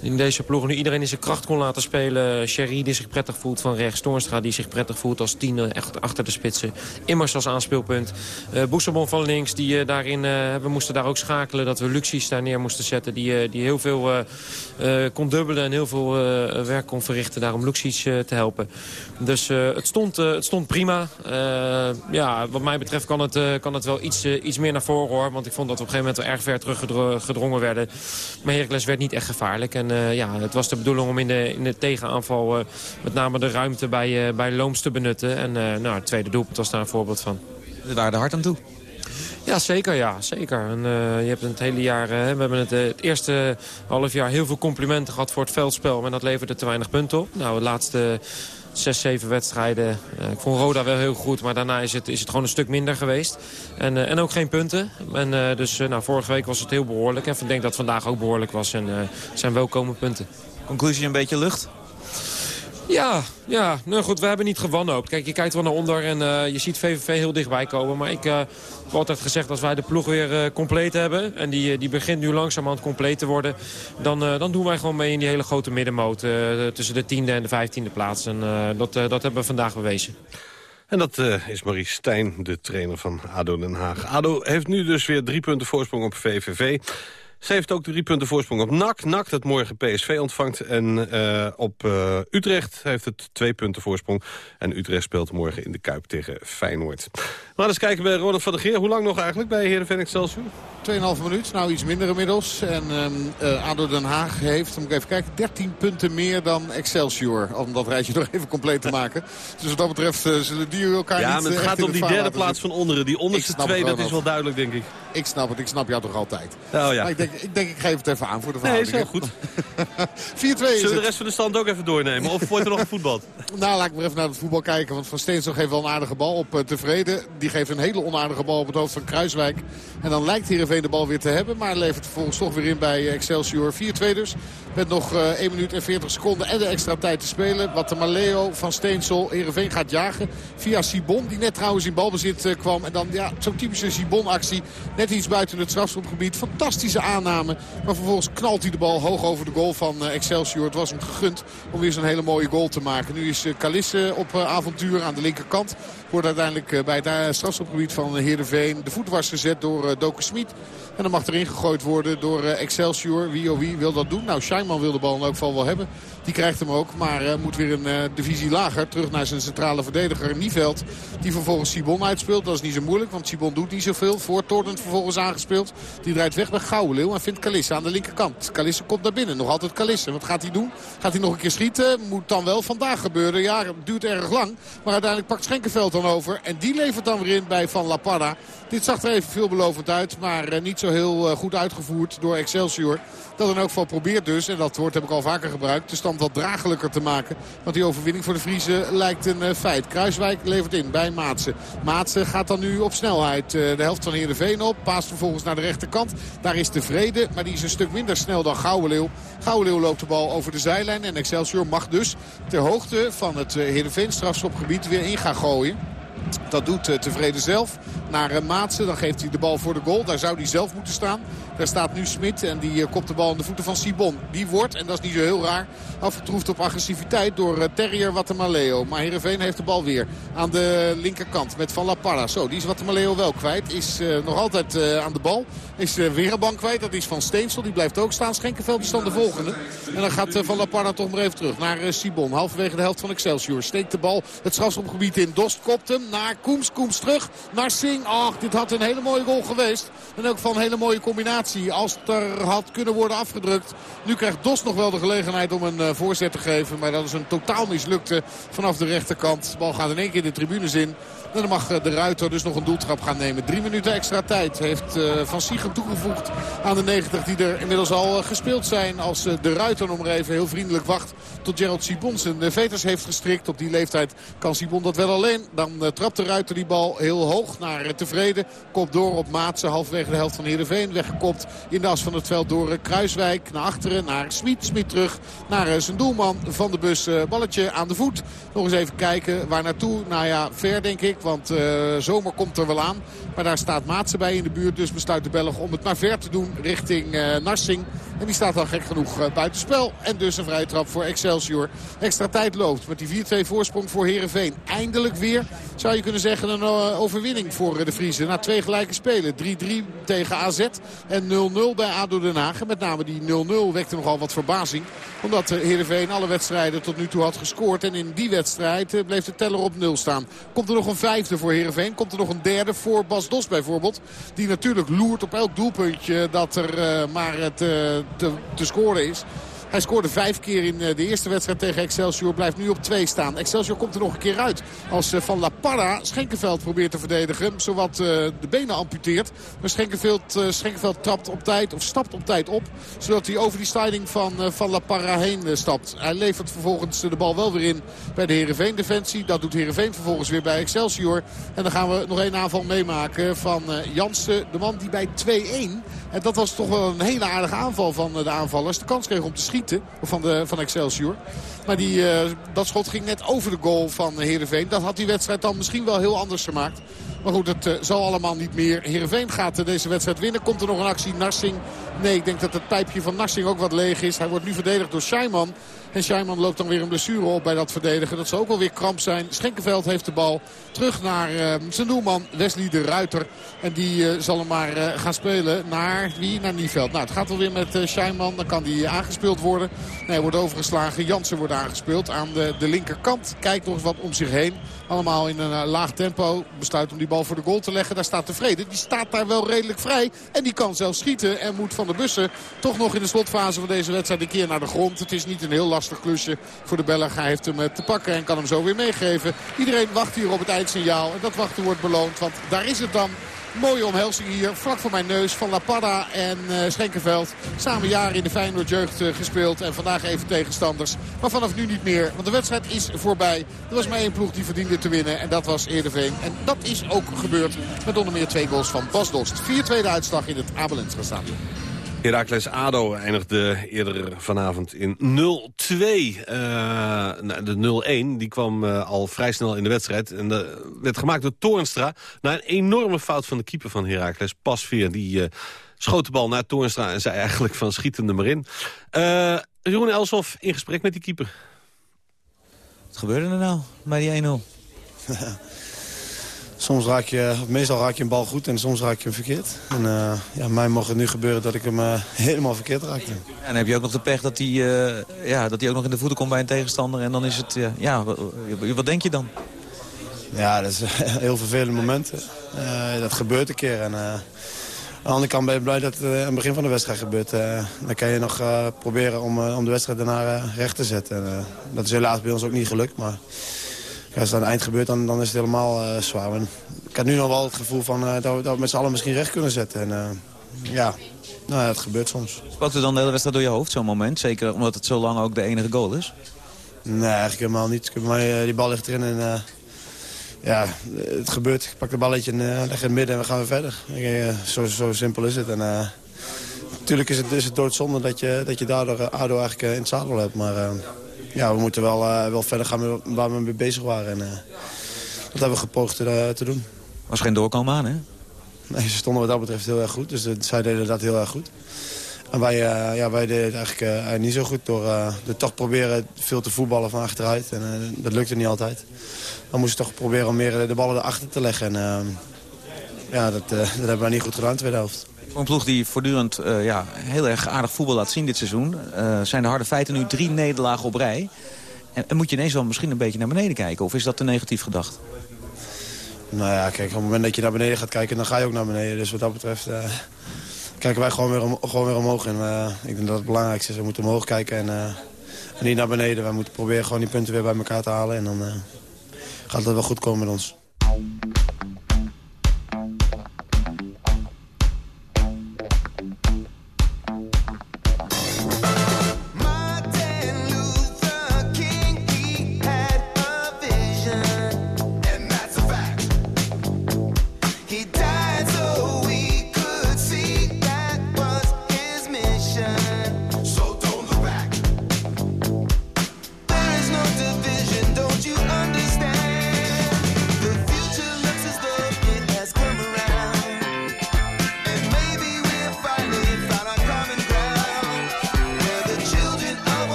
in deze ploeg nu iedereen in zijn kracht kon laten spelen. Sherry die zich prettig voelt van rechts. Toornstra die zich prettig voelt als 10 echt achter de spitsen. Immers als aanspeelpunt. Uh, van links. Die, daarin, we moesten daar ook schakelen dat we Luxies daar neer moesten zetten. Die, die heel veel kon dubbelen en heel veel werk kon verrichten. Daarom Luxies te helpen. Dus het, stond, het stond prima. Uh, ja, wat mij betreft kan het, uh, kan het wel iets, uh, iets meer naar voren hoor. Want ik vond dat we op een gegeven moment wel erg ver teruggedrongen werden. Maar Heracles werd niet echt gevaarlijk. En ja, het was de bedoeling om in de, in de tegenaanval met name de ruimte bij, bij Looms te benutten. En nou, het tweede doelpunt was daar een voorbeeld van. We waren er hard aan toe. Ja, zeker. Ja, zeker. En, uh, je hebt het hele jaar, uh, we hebben het, uh, het, eerste half jaar heel veel complimenten gehad voor het veldspel. Maar dat leverde te weinig punten op. Nou, de laatste zes, zeven wedstrijden. Uh, ik vond Roda wel heel goed, maar daarna is het, is het gewoon een stuk minder geweest. En, uh, en ook geen punten. En, uh, dus nou, vorige week was het heel behoorlijk. En ik denk dat het vandaag ook behoorlijk was. En zijn welkome punten. Conclusie een beetje lucht? Ja, ja. Nou goed, we hebben niet gewanhoopt. Kijk, je kijkt wel naar onder en uh, je ziet VVV heel dichtbij komen. Maar ik uh, heb altijd gezegd, als wij de ploeg weer uh, compleet hebben... en die, die begint nu langzamerhand compleet te worden... dan, dan doen wij gewoon mee in die hele grote middenmoot... tussen de tiende en de vijftiende plaats. En dat, dat hebben we vandaag bewezen. En dat is Maurice Stijn, de trainer van ADO Den Haag. ADO heeft nu dus weer drie punten voorsprong op VVV. Ze heeft ook drie punten voorsprong op NAC. NAC dat morgen PSV ontvangt. En uh, op uh, Utrecht heeft het twee punten voorsprong. En Utrecht speelt morgen in de Kuip tegen Feyenoord. We gaan eens kijken bij Ronald van der Geer. Hoe lang nog eigenlijk bij Heerenveen Excelsior? 2,5 minuut, nou iets minder inmiddels. En uh, ADO Den Haag heeft, moet ik even kijken, 13 punten meer dan Excelsior. Om dat rijtje nog even compleet te maken. Dus wat dat betreft zullen die elkaar ja, niet Ja, maar het gaat om die derde plaats van onderen. Die onderste twee, dat is wel duidelijk, denk ik. Ik snap het, ik snap jou toch altijd. Oh ja. Maar ik denk, ik denk, ik geef het even aan voor de verhouding. Nee, is heel goed. 4-2 Zullen we de rest van de stand ook even doornemen? Of wordt er nog voetbal? nou, laat ik maar even naar het voetbal kijken. Want Van Steens nog heeft wel een aardige bal op uh, tevreden. Die die geeft een hele onaardige bal op het hoofd van Kruiswijk. En dan lijkt Heerenveen de bal weer te hebben. Maar levert vervolgens toch weer in bij Excelsior. 4-2 dus. Met nog uh, 1 minuut en 40 seconden en de extra tijd te spelen. Wat de Maleo van Steensel. Heerenveen gaat jagen via Sibon. Die net trouwens in balbezit uh, kwam. En dan ja, zo'n typische Sibon-actie. Net iets buiten het strafschopgebied. Fantastische aanname. Maar vervolgens knalt hij de bal hoog over de goal van uh, Excelsior. Het was hem gegund om weer zo'n hele mooie goal te maken. Nu is Kalisse op avontuur aan de linkerkant. Wordt uiteindelijk bij het strafschopgebied van Heerenveen de voet was gezet door Doken Smit. En dan mag erin gegooid worden door Excelsior. Wie oh wie wil dat doen? Nou, Scheinman wil de bal elk geval wel hebben. Die krijgt hem ook, maar uh, moet weer een uh, divisie lager. Terug naar zijn centrale verdediger Nieveld. Die vervolgens Sibon uitspeelt. Dat is niet zo moeilijk, want Sibon doet niet zoveel. Voor Tordent vervolgens aangespeeld. Die draait weg bij Gouwenleeuw en vindt Kalisse aan de linkerkant. Kalisse komt naar binnen. Nog altijd Kalisse. Wat gaat hij doen? Gaat hij nog een keer schieten? Moet dan wel vandaag gebeuren. Ja, het duurt erg lang. Maar uiteindelijk pakt Schenkenveld dan over. En die levert dan weer in bij Van La Parra. Dit zag er even veelbelovend uit. Maar uh, niet zo heel goed uitgevoerd door Excelsior. Dat in elk geval probeert dus, en dat woord heb ik al vaker gebruikt... de wat dragelijker te maken. Want die overwinning voor de Vriezen lijkt een uh, feit. Kruiswijk levert in bij Maatsen. Maatsen gaat dan nu op snelheid uh, de helft van Heerenveen op. Paast vervolgens naar de rechterkant. Daar is tevreden, maar die is een stuk minder snel dan Gouwenleeuw. Gouwenleeuw loopt de bal over de zijlijn. En Excelsior mag dus ter hoogte van het uh, Heerenveen strafschopgebied weer in gaan gooien. Dat doet uh, Tevreden zelf naar uh, Maatsen. Dan geeft hij de bal voor de goal. Daar zou hij zelf moeten staan. Daar staat nu Smit en die uh, kopt de bal in de voeten van Sibon. Die wordt, en dat is niet zo heel raar, afgetroefd op agressiviteit door uh, Terrier Watamaleo. Maar Heerenveen heeft de bal weer aan de linkerkant met Van La Parra. Zo, die is Watamaleo wel kwijt. Is nog altijd aan de bal. Is weer een bank kwijt. Dat is van Steensel. Die blijft ook staan. Schenkenveld is dan de volgende. En dan gaat Van La Parra toch maar even terug naar Sibon. Halverwege de helft van Excelsior. Steekt de bal het strafschopgebied in. Dost kopt hem naar Koems. Koems terug naar Singh. Ach, dit had een hele mooie goal geweest. En ook van een hele mooie combinatie. Als het er had kunnen worden afgedrukt. Nu krijgt Dos nog wel de gelegenheid om een uh, voorzet te geven. Maar dat is een totaal mislukte vanaf de rechterkant. De bal gaat in één keer de tribunes in. En dan mag de Ruiter dus nog een doeltrap gaan nemen. Drie minuten extra tijd heeft uh, Van Siegen toegevoegd aan de 90 die er inmiddels al gespeeld zijn. Als de Ruiter nog maar even heel vriendelijk wacht tot Gerald Sibon zijn veters heeft gestrikt. Op die leeftijd kan Sibon dat wel alleen. Dan trapt de Ruiter die bal heel hoog naar Tevreden. Kopt door op Maatsen halfwege de helft van Heerenveen. Weggekopt in de as van het veld door Kruiswijk. Naar achteren naar Smit. Smit terug naar zijn doelman van de bus. balletje aan de voet. Nog eens even kijken waar naartoe. Nou ja, ver denk ik. Want zomer komt er wel aan. Maar daar staat Maatse bij in de buurt. Dus besluit de Belg om het maar ver te doen richting Narsing. En die staat dan gek genoeg buitenspel. En dus een vrije trap voor Extra tijd loopt met die 4-2 voorsprong voor Herenveen. Eindelijk weer, zou je kunnen zeggen, een overwinning voor de Vriezen. Na twee gelijke spelen. 3-3 tegen AZ en 0-0 bij ADO Den Haag. Met name die 0-0 wekte nogal wat verbazing. Omdat Heerenveen alle wedstrijden tot nu toe had gescoord. En in die wedstrijd bleef de teller op 0 staan. Komt er nog een vijfde voor Heerenveen. Komt er nog een derde voor Bas Dos bijvoorbeeld. Die natuurlijk loert op elk doelpuntje dat er maar te, te, te scoren is. Hij scoorde vijf keer in de eerste wedstrijd tegen Excelsior. Blijft nu op twee staan. Excelsior komt er nog een keer uit. Als Van La Parra Schenkenveld probeert te verdedigen. Zowat de benen amputeert. Maar Schenkenveld, Schenkenveld trapt op tijd of stapt op tijd op. Zodat hij over die sliding van Van La Parra heen stapt. Hij levert vervolgens de bal wel weer in bij de Heerenveen defensie. Dat doet Heerenveen vervolgens weer bij Excelsior. En dan gaan we nog één aanval meemaken van Jansen. De man die bij 2-1... En dat was toch wel een hele aardige aanval van de aanvallers. De kans kreeg om te schieten van, de, van Excelsior. Maar die, uh, dat schot ging net over de goal van Heerenveen. Dat had die wedstrijd dan misschien wel heel anders gemaakt. Maar goed, het uh, zal allemaal niet meer. Heerenveen gaat deze wedstrijd winnen. Komt er nog een actie? Narsing? Nee, ik denk dat het pijpje van Narsing ook wat leeg is. Hij wordt nu verdedigd door Scheiman. En Scheiman loopt dan weer een blessure op bij dat verdedigen. Dat zou ook wel weer kramp zijn. Schenkenveld heeft de bal terug naar uh, zijn doelman Wesley de Ruiter. En die uh, zal hem maar uh, gaan spelen naar wie? Naar Nieveld. Nou, het gaat wel weer met uh, Scheiman. Dan kan die aangespeeld worden. Nee, wordt overgeslagen. Jansen wordt aangespeeld aan de, de linkerkant. Kijkt nog eens wat om zich heen. Allemaal in een laag tempo. Besluit om die bal voor de goal te leggen. Daar staat tevreden. Die staat daar wel redelijk vrij. En die kan zelfs schieten. En moet van de bussen toch nog in de slotfase van deze wedstrijd een keer naar de grond. Het is niet een heel lastig voor de Belg. Hij heeft hem te pakken en kan hem zo weer meegeven. Iedereen wacht hier op het eindsignaal. En dat wachten wordt beloond. Want daar is het dan. Mooie omhelzing hier, vlak voor mijn neus van La Parra en uh, Schenkenveld. Samen jaren in de Feyenoord jeugd uh, gespeeld en vandaag even tegenstanders. Maar vanaf nu niet meer, want de wedstrijd is voorbij. Er was maar één ploeg die verdiende te winnen en dat was Eerdeveen. En dat is ook gebeurd met onder meer twee goals van Bas Dost. 4-2 de uitslag in het Abelensra Stadion. Heracles ADO eindigde eerder vanavond in 0-2. Uh, nou, de 0-1 die kwam uh, al vrij snel in de wedstrijd. En dat werd gemaakt door Toornstra. Na een enorme fout van de keeper van Heracles, Pasveer. Die uh, schoot de bal naar Toornstra en zei eigenlijk van schietende maar in. Jeroen Elshoff in gesprek met die keeper. Wat gebeurde er nou bij die 1-0? soms raak je, meestal raak je een bal goed en soms raak je hem verkeerd. En uh, ja, mij mag het nu gebeuren dat ik hem uh, helemaal verkeerd raakte. En dan heb je ook nog de pech dat hij, uh, ja, dat hij ook nog in de voeten komt bij een tegenstander. En dan is het, ja, wat, wat denk je dan? Ja, dat is een heel vervelend moment. dat gebeurt een keer. En, aan de andere kant ben je blij dat het aan het begin van de wedstrijd gebeurt. dan kan je nog proberen om, om de wedstrijd daarna recht te zetten. dat is helaas bij ons ook niet gelukt, maar als het aan het eind gebeurt, dan, dan is het helemaal uh, zwaar. En ik heb nu nog wel het gevoel van, uh, dat, we, dat we met z'n allen misschien recht kunnen zetten. En, uh, ja, nou, het gebeurt soms. Spookt er dan de hele wedstrijd door je hoofd, zo'n moment? Zeker omdat het zo lang ook de enige goal is? Nee, eigenlijk helemaal niet. Mij, die bal ligt erin en ja, het gebeurt. Ik pak de balletje en leg in het midden en we gaan weer verder. zo, zo simpel is het. En, natuurlijk is het, is het doodzonde dat je, dat je daardoor ADO eigenlijk in het zadel hebt. Maar ja, we moeten wel, uh, wel verder gaan met waar we mee bezig waren. En, uh, dat hebben we gepoogd te, te doen. Was geen doorkomen aan, hè? Nee, ze stonden wat dat betreft heel erg goed. Dus zij deden dat heel erg goed. En wij, uh, ja, wij deden het eigenlijk niet zo goed door, door toch proberen veel te voetballen van achteruit. En dat lukte niet altijd. Dan moesten we toch proberen om meer de ballen erachter te leggen. En ja, dat, dat hebben we niet goed gedaan tweede helft. Voor een ploeg die voortdurend uh, ja, heel erg aardig voetbal laat zien dit seizoen... Uh, zijn de harde feiten nu drie nederlagen op rij. En, en, moet je ineens wel misschien een beetje naar beneden kijken? Of is dat te negatief gedacht? Nou ja, kijk, op het moment dat je naar beneden gaat kijken... dan ga je ook naar beneden. Dus wat dat betreft uh, kijken wij gewoon weer, om, gewoon weer omhoog. En ik denk dat het belangrijkste is. We moeten omhoog kijken en, en, niet naar beneden. We moeten proberen gewoon die punten weer bij elkaar te halen. En dan gaat het wel goed komen met ons.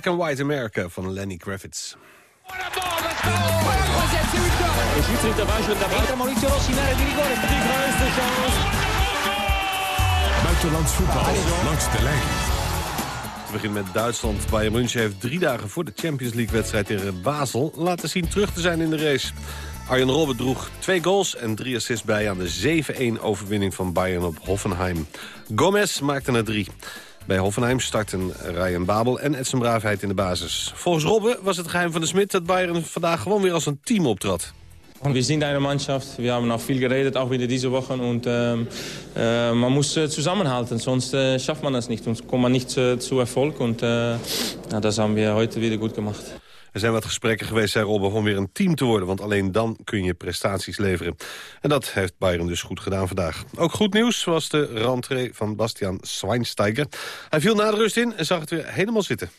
Black and White America van Lenny Kravitz. Buitenlands voetbal langs de lijn. We beginnen met Duitsland. Bayern München heeft drie dagen voor de Champions League-wedstrijd tegen Basel... laten zien terug te zijn in de race. Arjen Robben droeg twee goals en drie assists bij aan de 7-1-overwinning van Bayern op Hoffenheim. Gomez maakte er drie. Bij Hoffenheim starten Ryan Babel en Edson Braafheid in de basis. Volgens Robben was het geheim van de Smit dat Bayern vandaag gewoon weer als een team optrad. Wir sind eine Mannschaft, wir haben auch viel geredet, auch wieder diese Woche. Und ähm, äh, man äh, zusammenhalten, sonst äh, schafft man das nicht. Sonst kommt man nicht äh, zu Erfolg. Und äh, ja, das haben wir heute wieder gut gemacht. Er zijn wat gesprekken geweest, zei Robben, om weer een team te worden. Want alleen dan kun je prestaties leveren. En dat heeft Bayern dus goed gedaan vandaag. Ook goed nieuws was de rentree van Bastian Schweinsteiger. Hij viel na de rust in en zag het weer helemaal zitten.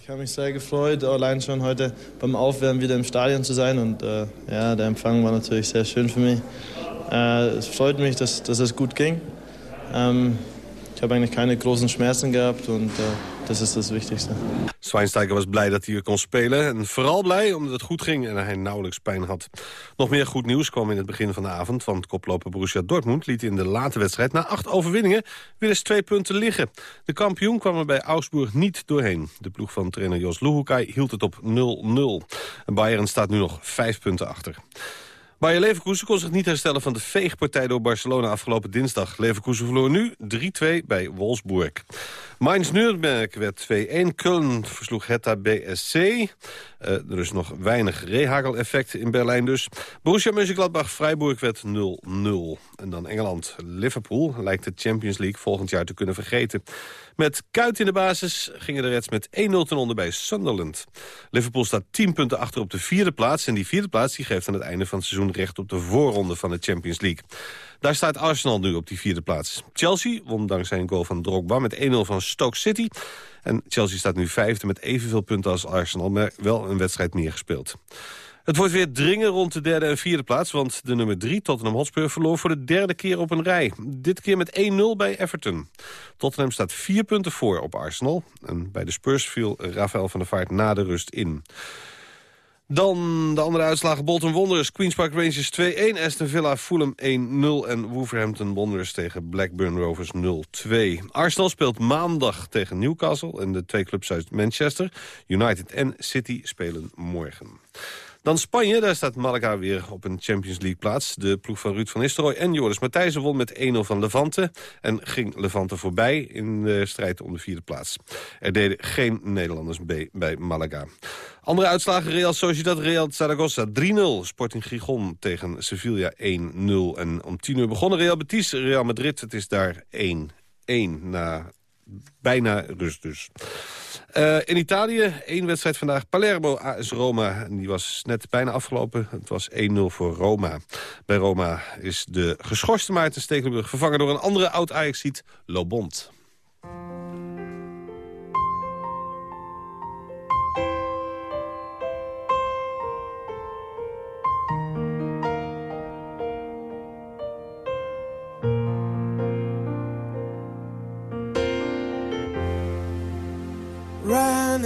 Ich habe mich sehr gefreut, allein schon heute beim Aufwärmen wieder im Stadion zu sein. Und äh, ja, der Empfang war natürlich sehr schön für mich. Äh, es freut mich, dass, dass gut ging. Ähm, ich habe eigentlich keine großen Schmerzen gehabt und äh, dat is het wichtigste. Schweinsteiger was blij dat hij weer kon spelen. En vooral blij omdat het goed ging en hij nauwelijks pijn had. Nog meer goed nieuws kwam in het begin van de avond. Want koploper Borussia Dortmund liet in de late wedstrijd... na acht overwinningen weer eens twee punten liggen. De kampioen kwam er bij Augsburg niet doorheen. De ploeg van trainer Jos Luhukai hield het op 0-0. Bayern staat nu nog vijf punten achter. Bayer Leverkusen kon zich niet herstellen van de veegpartij door Barcelona afgelopen dinsdag. Leverkusen verloor nu 3-2 bij Wolfsburg. Mainz-Nürnberg werd 2-1. Köln versloeg Hertha BSC. Eh, er is nog weinig rehagel-effect in Berlijn dus. Borussia Mönchengladbach-Freiburg werd 0-0. En dan Engeland. Liverpool lijkt de Champions League volgend jaar te kunnen vergeten. Met Kuit in de basis gingen de Reds met 1-0 ten onder bij Sunderland. Liverpool staat 10 punten achter op de vierde plaats. En die vierde plaats die geeft aan het einde van het seizoen recht op de voorronde van de Champions League. Daar staat Arsenal nu op die vierde plaats. Chelsea won dankzij een goal van Drogba met 1-0 van Stoke City. En Chelsea staat nu vijfde met evenveel punten als Arsenal... maar wel een wedstrijd meer gespeeld. Het wordt weer dringen rond de derde en vierde plaats... want de nummer 3, Tottenham Hotspur, verloor voor de derde keer op een rij. Dit keer met 1-0 bij Everton. Tottenham staat vier punten voor op Arsenal. En bij de Spurs viel Rafael van der Vaart na de rust in. Dan de andere uitslagen. Bolton Wanderers, Queen's Park Rangers 2-1. Aston Villa, Fulham 1-0. En Wolverhampton Wanderers tegen Blackburn Rovers 0-2. Arsenal speelt maandag tegen Newcastle. En de twee clubs uit Manchester, United en City, spelen morgen. Dan Spanje, daar staat Malaga weer op een Champions League plaats. De ploeg van Ruud van Nistelrooy en Joris Matthijssen won met 1-0 van Levante... en ging Levante voorbij in de strijd om de vierde plaats. Er deden geen Nederlanders bij Malaga. Andere uitslagen, Real Sociedad, Real Zaragoza 3-0. Sporting Gijon tegen Sevilla 1-0. En om 10 uur begonnen Real Betis, Real Madrid. Het is daar 1-1 na bijna rust dus. Uh, in Italië, één wedstrijd vandaag. Palermo AS Roma. Die was net bijna afgelopen. Het was 1-0 voor Roma. Bij Roma is de geschorste Maarten Stekelenburg vervangen door een andere oud-Ajaxiet, Lobond.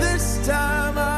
This time I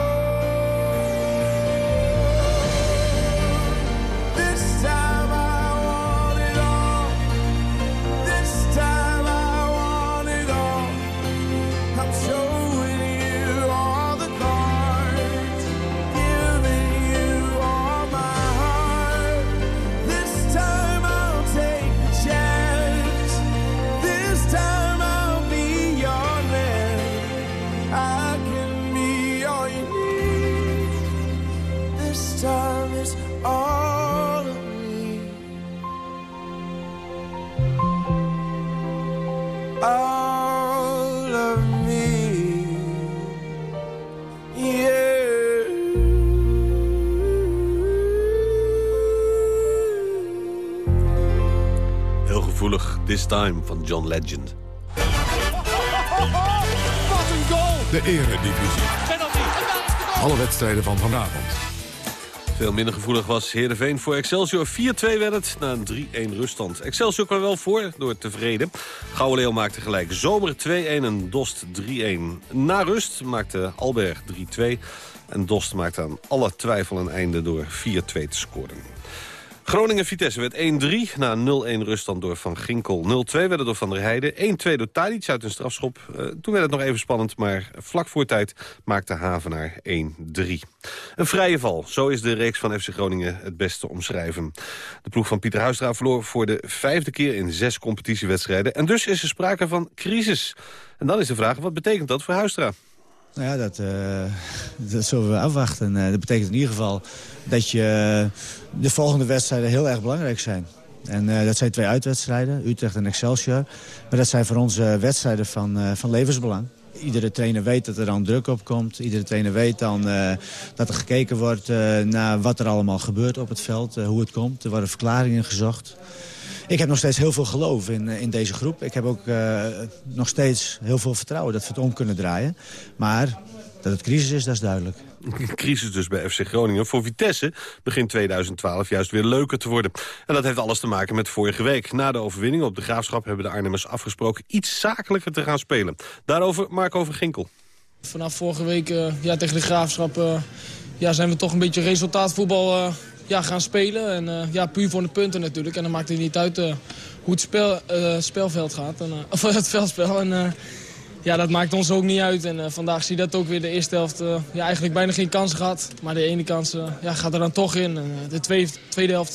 This Time van John Legend. Wat een goal! De eredivisie. Alle wedstrijden van vanavond. Veel minder gevoelig was Heerenveen voor Excelsior. 4-2 werd het na een 3-1 ruststand. Excelsior kwam wel voor door tevreden. Gouden Leeuw maakte gelijk Zomer 2-1 en Dost 3-1. Na rust maakte Alberg 3-2. En Dost maakte aan alle twijfel een einde door 4-2 te scoren. Groningen-Vitesse werd 1-3 na 0-1 ruststand door Van Ginkel. 0-2 werd het door Van der Heijden. 1-2 door Tadic uit een strafschop. Eh, toen werd het nog even spannend, maar vlak voor tijd maakte Havenaar 1-3. Een vrije val, zo is de reeks van FC Groningen het beste omschrijven. De ploeg van Pieter Huistra verloor voor de vijfde keer in zes competitiewedstrijden. En dus is er sprake van crisis. En dan is de vraag, wat betekent dat voor Huistra? Nou ja, dat, eh, dat zullen we afwachten. Eh, dat betekent in ieder geval dat je de volgende wedstrijden heel erg belangrijk zijn. En eh, dat zijn twee uitwedstrijden, Utrecht en Excelsior. Maar dat zijn voor ons eh, wedstrijden van, eh, van levensbelang. Iedere trainer weet dat er dan druk op komt. Iedere trainer weet dan eh, dat er gekeken wordt eh, naar wat er allemaal gebeurt op het veld. eh, hoe het komt. Er worden verklaringen gezocht. Ik heb nog steeds heel veel geloof in, eh, in deze groep. Ik heb ook eh, nog steeds heel veel vertrouwen dat we het om kunnen draaien. Maar dat het crisis is, dat is duidelijk. Crisis dus bij FC Groningen. Voor Vitesse begint 2012 juist weer leuker te worden. En dat heeft alles te maken met vorige week. Na de overwinning op de Graafschap hebben de Arnhemmers afgesproken... iets zakelijker te gaan spelen. Daarover Marco van Ginkel. Vanaf vorige week eh, ja, tegen de Graafschap eh, ja, zijn we toch een beetje resultaatvoetbal eh, ja, gaan spelen. En eh, ja, puur voor de punten natuurlijk. En dan maakt het niet uit eh, hoe het spel, eh, spelveld gaat. Of het veldspel. En ja, dat maakt ons ook niet uit. En vandaag zie je dat ook weer de eerste helft. ja, eigenlijk bijna geen kans gehad. Maar de ene kans ja, gaat er dan toch in. En, de tweede, tweede helft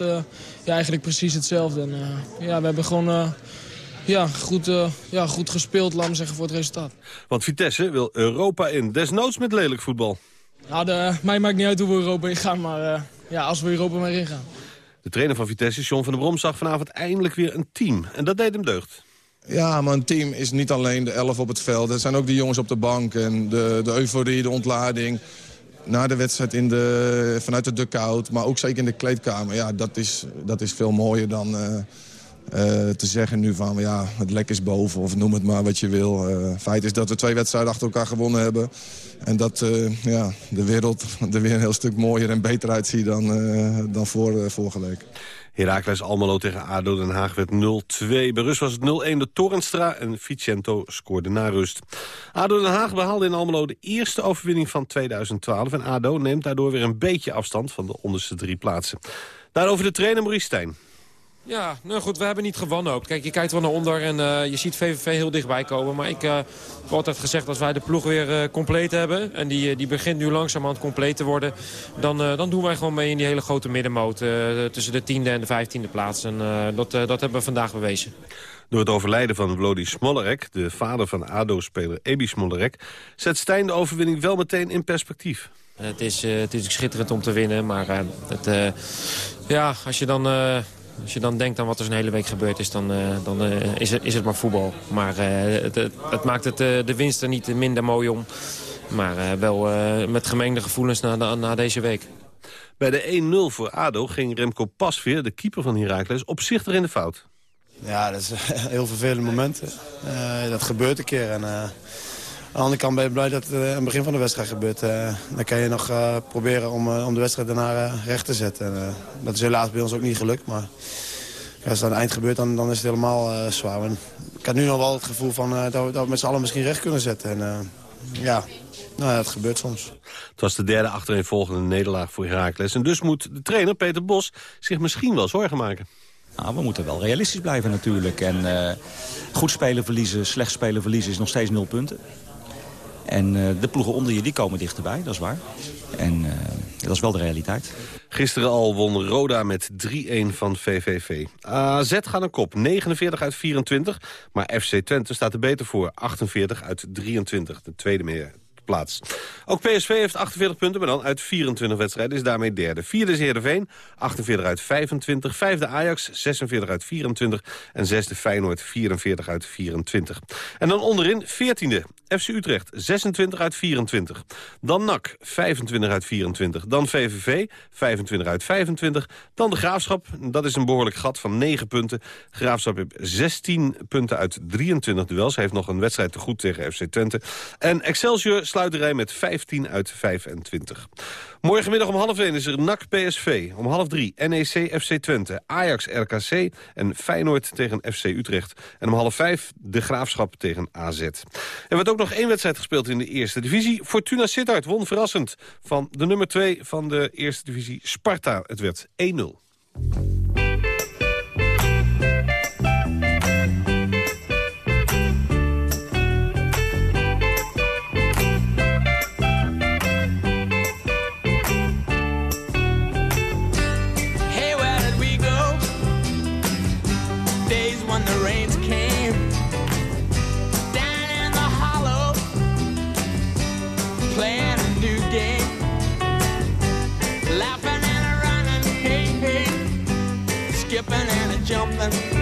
ja, eigenlijk precies hetzelfde. En, ja, we hebben gewoon... ja, goed, ja, goed gespeeld, laat me zeggen, voor het resultaat. Want Vitesse wil Europa in. Desnoods met lelijk voetbal. Nou, de, mij maakt niet uit hoe we Europa ingaan, maar eh, ja, als we Europa maar ingaan. De trainer van Vitesse, John van der Brom, zag vanavond eindelijk weer een team. En dat deed hem deugd. Ja, maar een team is niet alleen de elf op het veld. Het zijn ook de jongens op de bank en de, de euforie, de ontlading. na de wedstrijd in de, vanuit de dugout, maar ook zeker in de kleedkamer. Ja, dat is, dat is veel mooier dan te zeggen nu van ja, het lek is boven of noem het maar wat je wil. feit is dat we twee wedstrijden achter elkaar gewonnen hebben. En dat ja, de wereld er weer een heel stuk mooier en beter uitziet dan, dan voor, vorige week. Heracles Almelo tegen ADO Den Haag werd 0-2. Bij was het 0-1 de Torenstra en Vicento scoorde na rust. ADO Den Haag behaalde in Almelo de eerste overwinning van 2012... en ADO neemt daardoor weer een beetje afstand van de onderste drie plaatsen. Daarover de trainer Maurice Stijn. Ja, nou goed, we hebben niet gewanhoopt. Kijk, je kijkt wel naar onder en uh, je ziet VVV heel dichtbij komen. Maar ik uh, heb altijd gezegd, als wij de ploeg weer uh, compleet hebben... en die, die begint nu langzamerhand compleet te worden... dan, dan doen wij gewoon mee in die hele grote middenmoot... tussen de tiende en de vijftiende plaats. En dat, dat hebben we vandaag bewezen. Door het overlijden van Vlodi Smollerek, de vader van ADO-speler Ebi Smollerek... zet Stijn de overwinning wel meteen in perspectief. Het is, het is schitterend om te winnen, maar het, ja, als je dan als je dan denkt aan wat er zo'n hele week gebeurd is, dan, uh, dan uh, is, het, is het maar voetbal. Maar uh, het, het, maakt het, de winst er niet minder mooi om. Maar wel met gemengde gevoelens na, na, na, deze week. Bij de 1-0 voor ADO ging Remco Pasveer, de keeper van Heracles, opzichtig in de fout. Ja, dat is een heel vervelend moment. dat gebeurt een keer. En, de andere kant ben je blij dat het aan het begin van de wedstrijd gebeurt. dan kan je nog proberen om, om de wedstrijd daarna recht te zetten. En, dat is helaas bij ons ook niet gelukt. Maar als het aan het eind gebeurt, dan, dan is het helemaal zwaar. En ik had nu nog wel het gevoel van, dat, we, dat we met z'n allen misschien recht kunnen zetten. En, ja, nou ja, het gebeurt soms. Het was de derde achtereenvolgende nederlaag voor Heracles. En dus moet de trainer, Peter Bos, zich misschien wel zorgen maken. Nou, we moeten wel realistisch blijven natuurlijk. En uh, goed spelen verliezen, slecht spelen verliezen is nog steeds nul punten. En uh, de ploegen onder je die komen dichterbij, dat is waar. En uh, dat is wel de realiteit. Gisteren al won Roda met 3-1 van VVV. AZ gaat een kop, 49 uit 24. Maar FC Twente staat er beter voor, 48 uit 23. De tweede meer plaats. Ook PSV heeft 48 punten, maar dan uit 24 wedstrijden is daarmee derde. Vierde is Heerenveen, 48 uit 25. Vijfde Ajax, 46 uit 24. En zesde Feyenoord, 44 uit 24. En dan onderin 14e FC Utrecht, 26 uit 24. Dan NAC, 25 uit 24. Dan VVV, 25 uit 25. Dan de Graafschap, dat is een behoorlijk gat van 9 punten. Graafschap heeft 16 punten uit 23 duels. Hij heeft nog een wedstrijd te goed tegen FC Twente. En Excelsior sluit de rij met 15 uit 25. Morgenmiddag om half 1 is er NAC PSV. Om half 3 NEC FC Twente, Ajax RKC en Feyenoord tegen FC Utrecht. En om half 5 de Graafschap tegen AZ. Er werd ook nog één wedstrijd gespeeld in de eerste divisie. Fortuna Sittard won verrassend van de nummer 2 van de eerste divisie Sparta. Het werd 1-0. and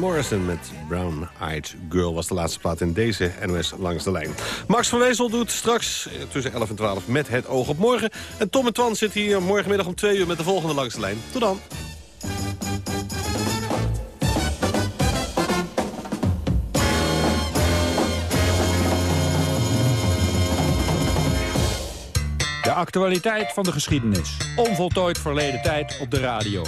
Morrison met Brown Eyed Girl was de laatste plaat in deze NOS Langs de Lijn. Max van Wezel doet straks eh, tussen 11 en 12 met het oog op morgen. En Tom en Twan zit hier morgenmiddag om 2 uur met de volgende Langs de Lijn. Tot dan. De actualiteit van de geschiedenis. Onvoltooid verleden tijd op de radio.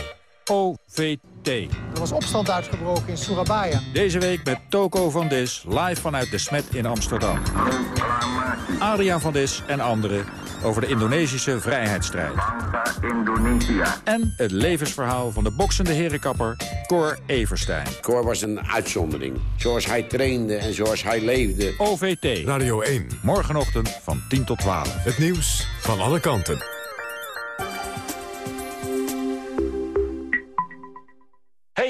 OVT. Er was opstand uitgebroken in Surabaya. Deze week met Toko van Dis, live vanuit de Smet in Amsterdam. Adriaan van Dis en anderen over de Indonesische vrijheidsstrijd. En het levensverhaal van de boksende herenkapper Cor Everstein. Cor was een uitzondering. Zoals hij trainde en zoals hij leefde. OVT. Radio 1. Morgenochtend van 10 tot 12. Het nieuws van alle kanten.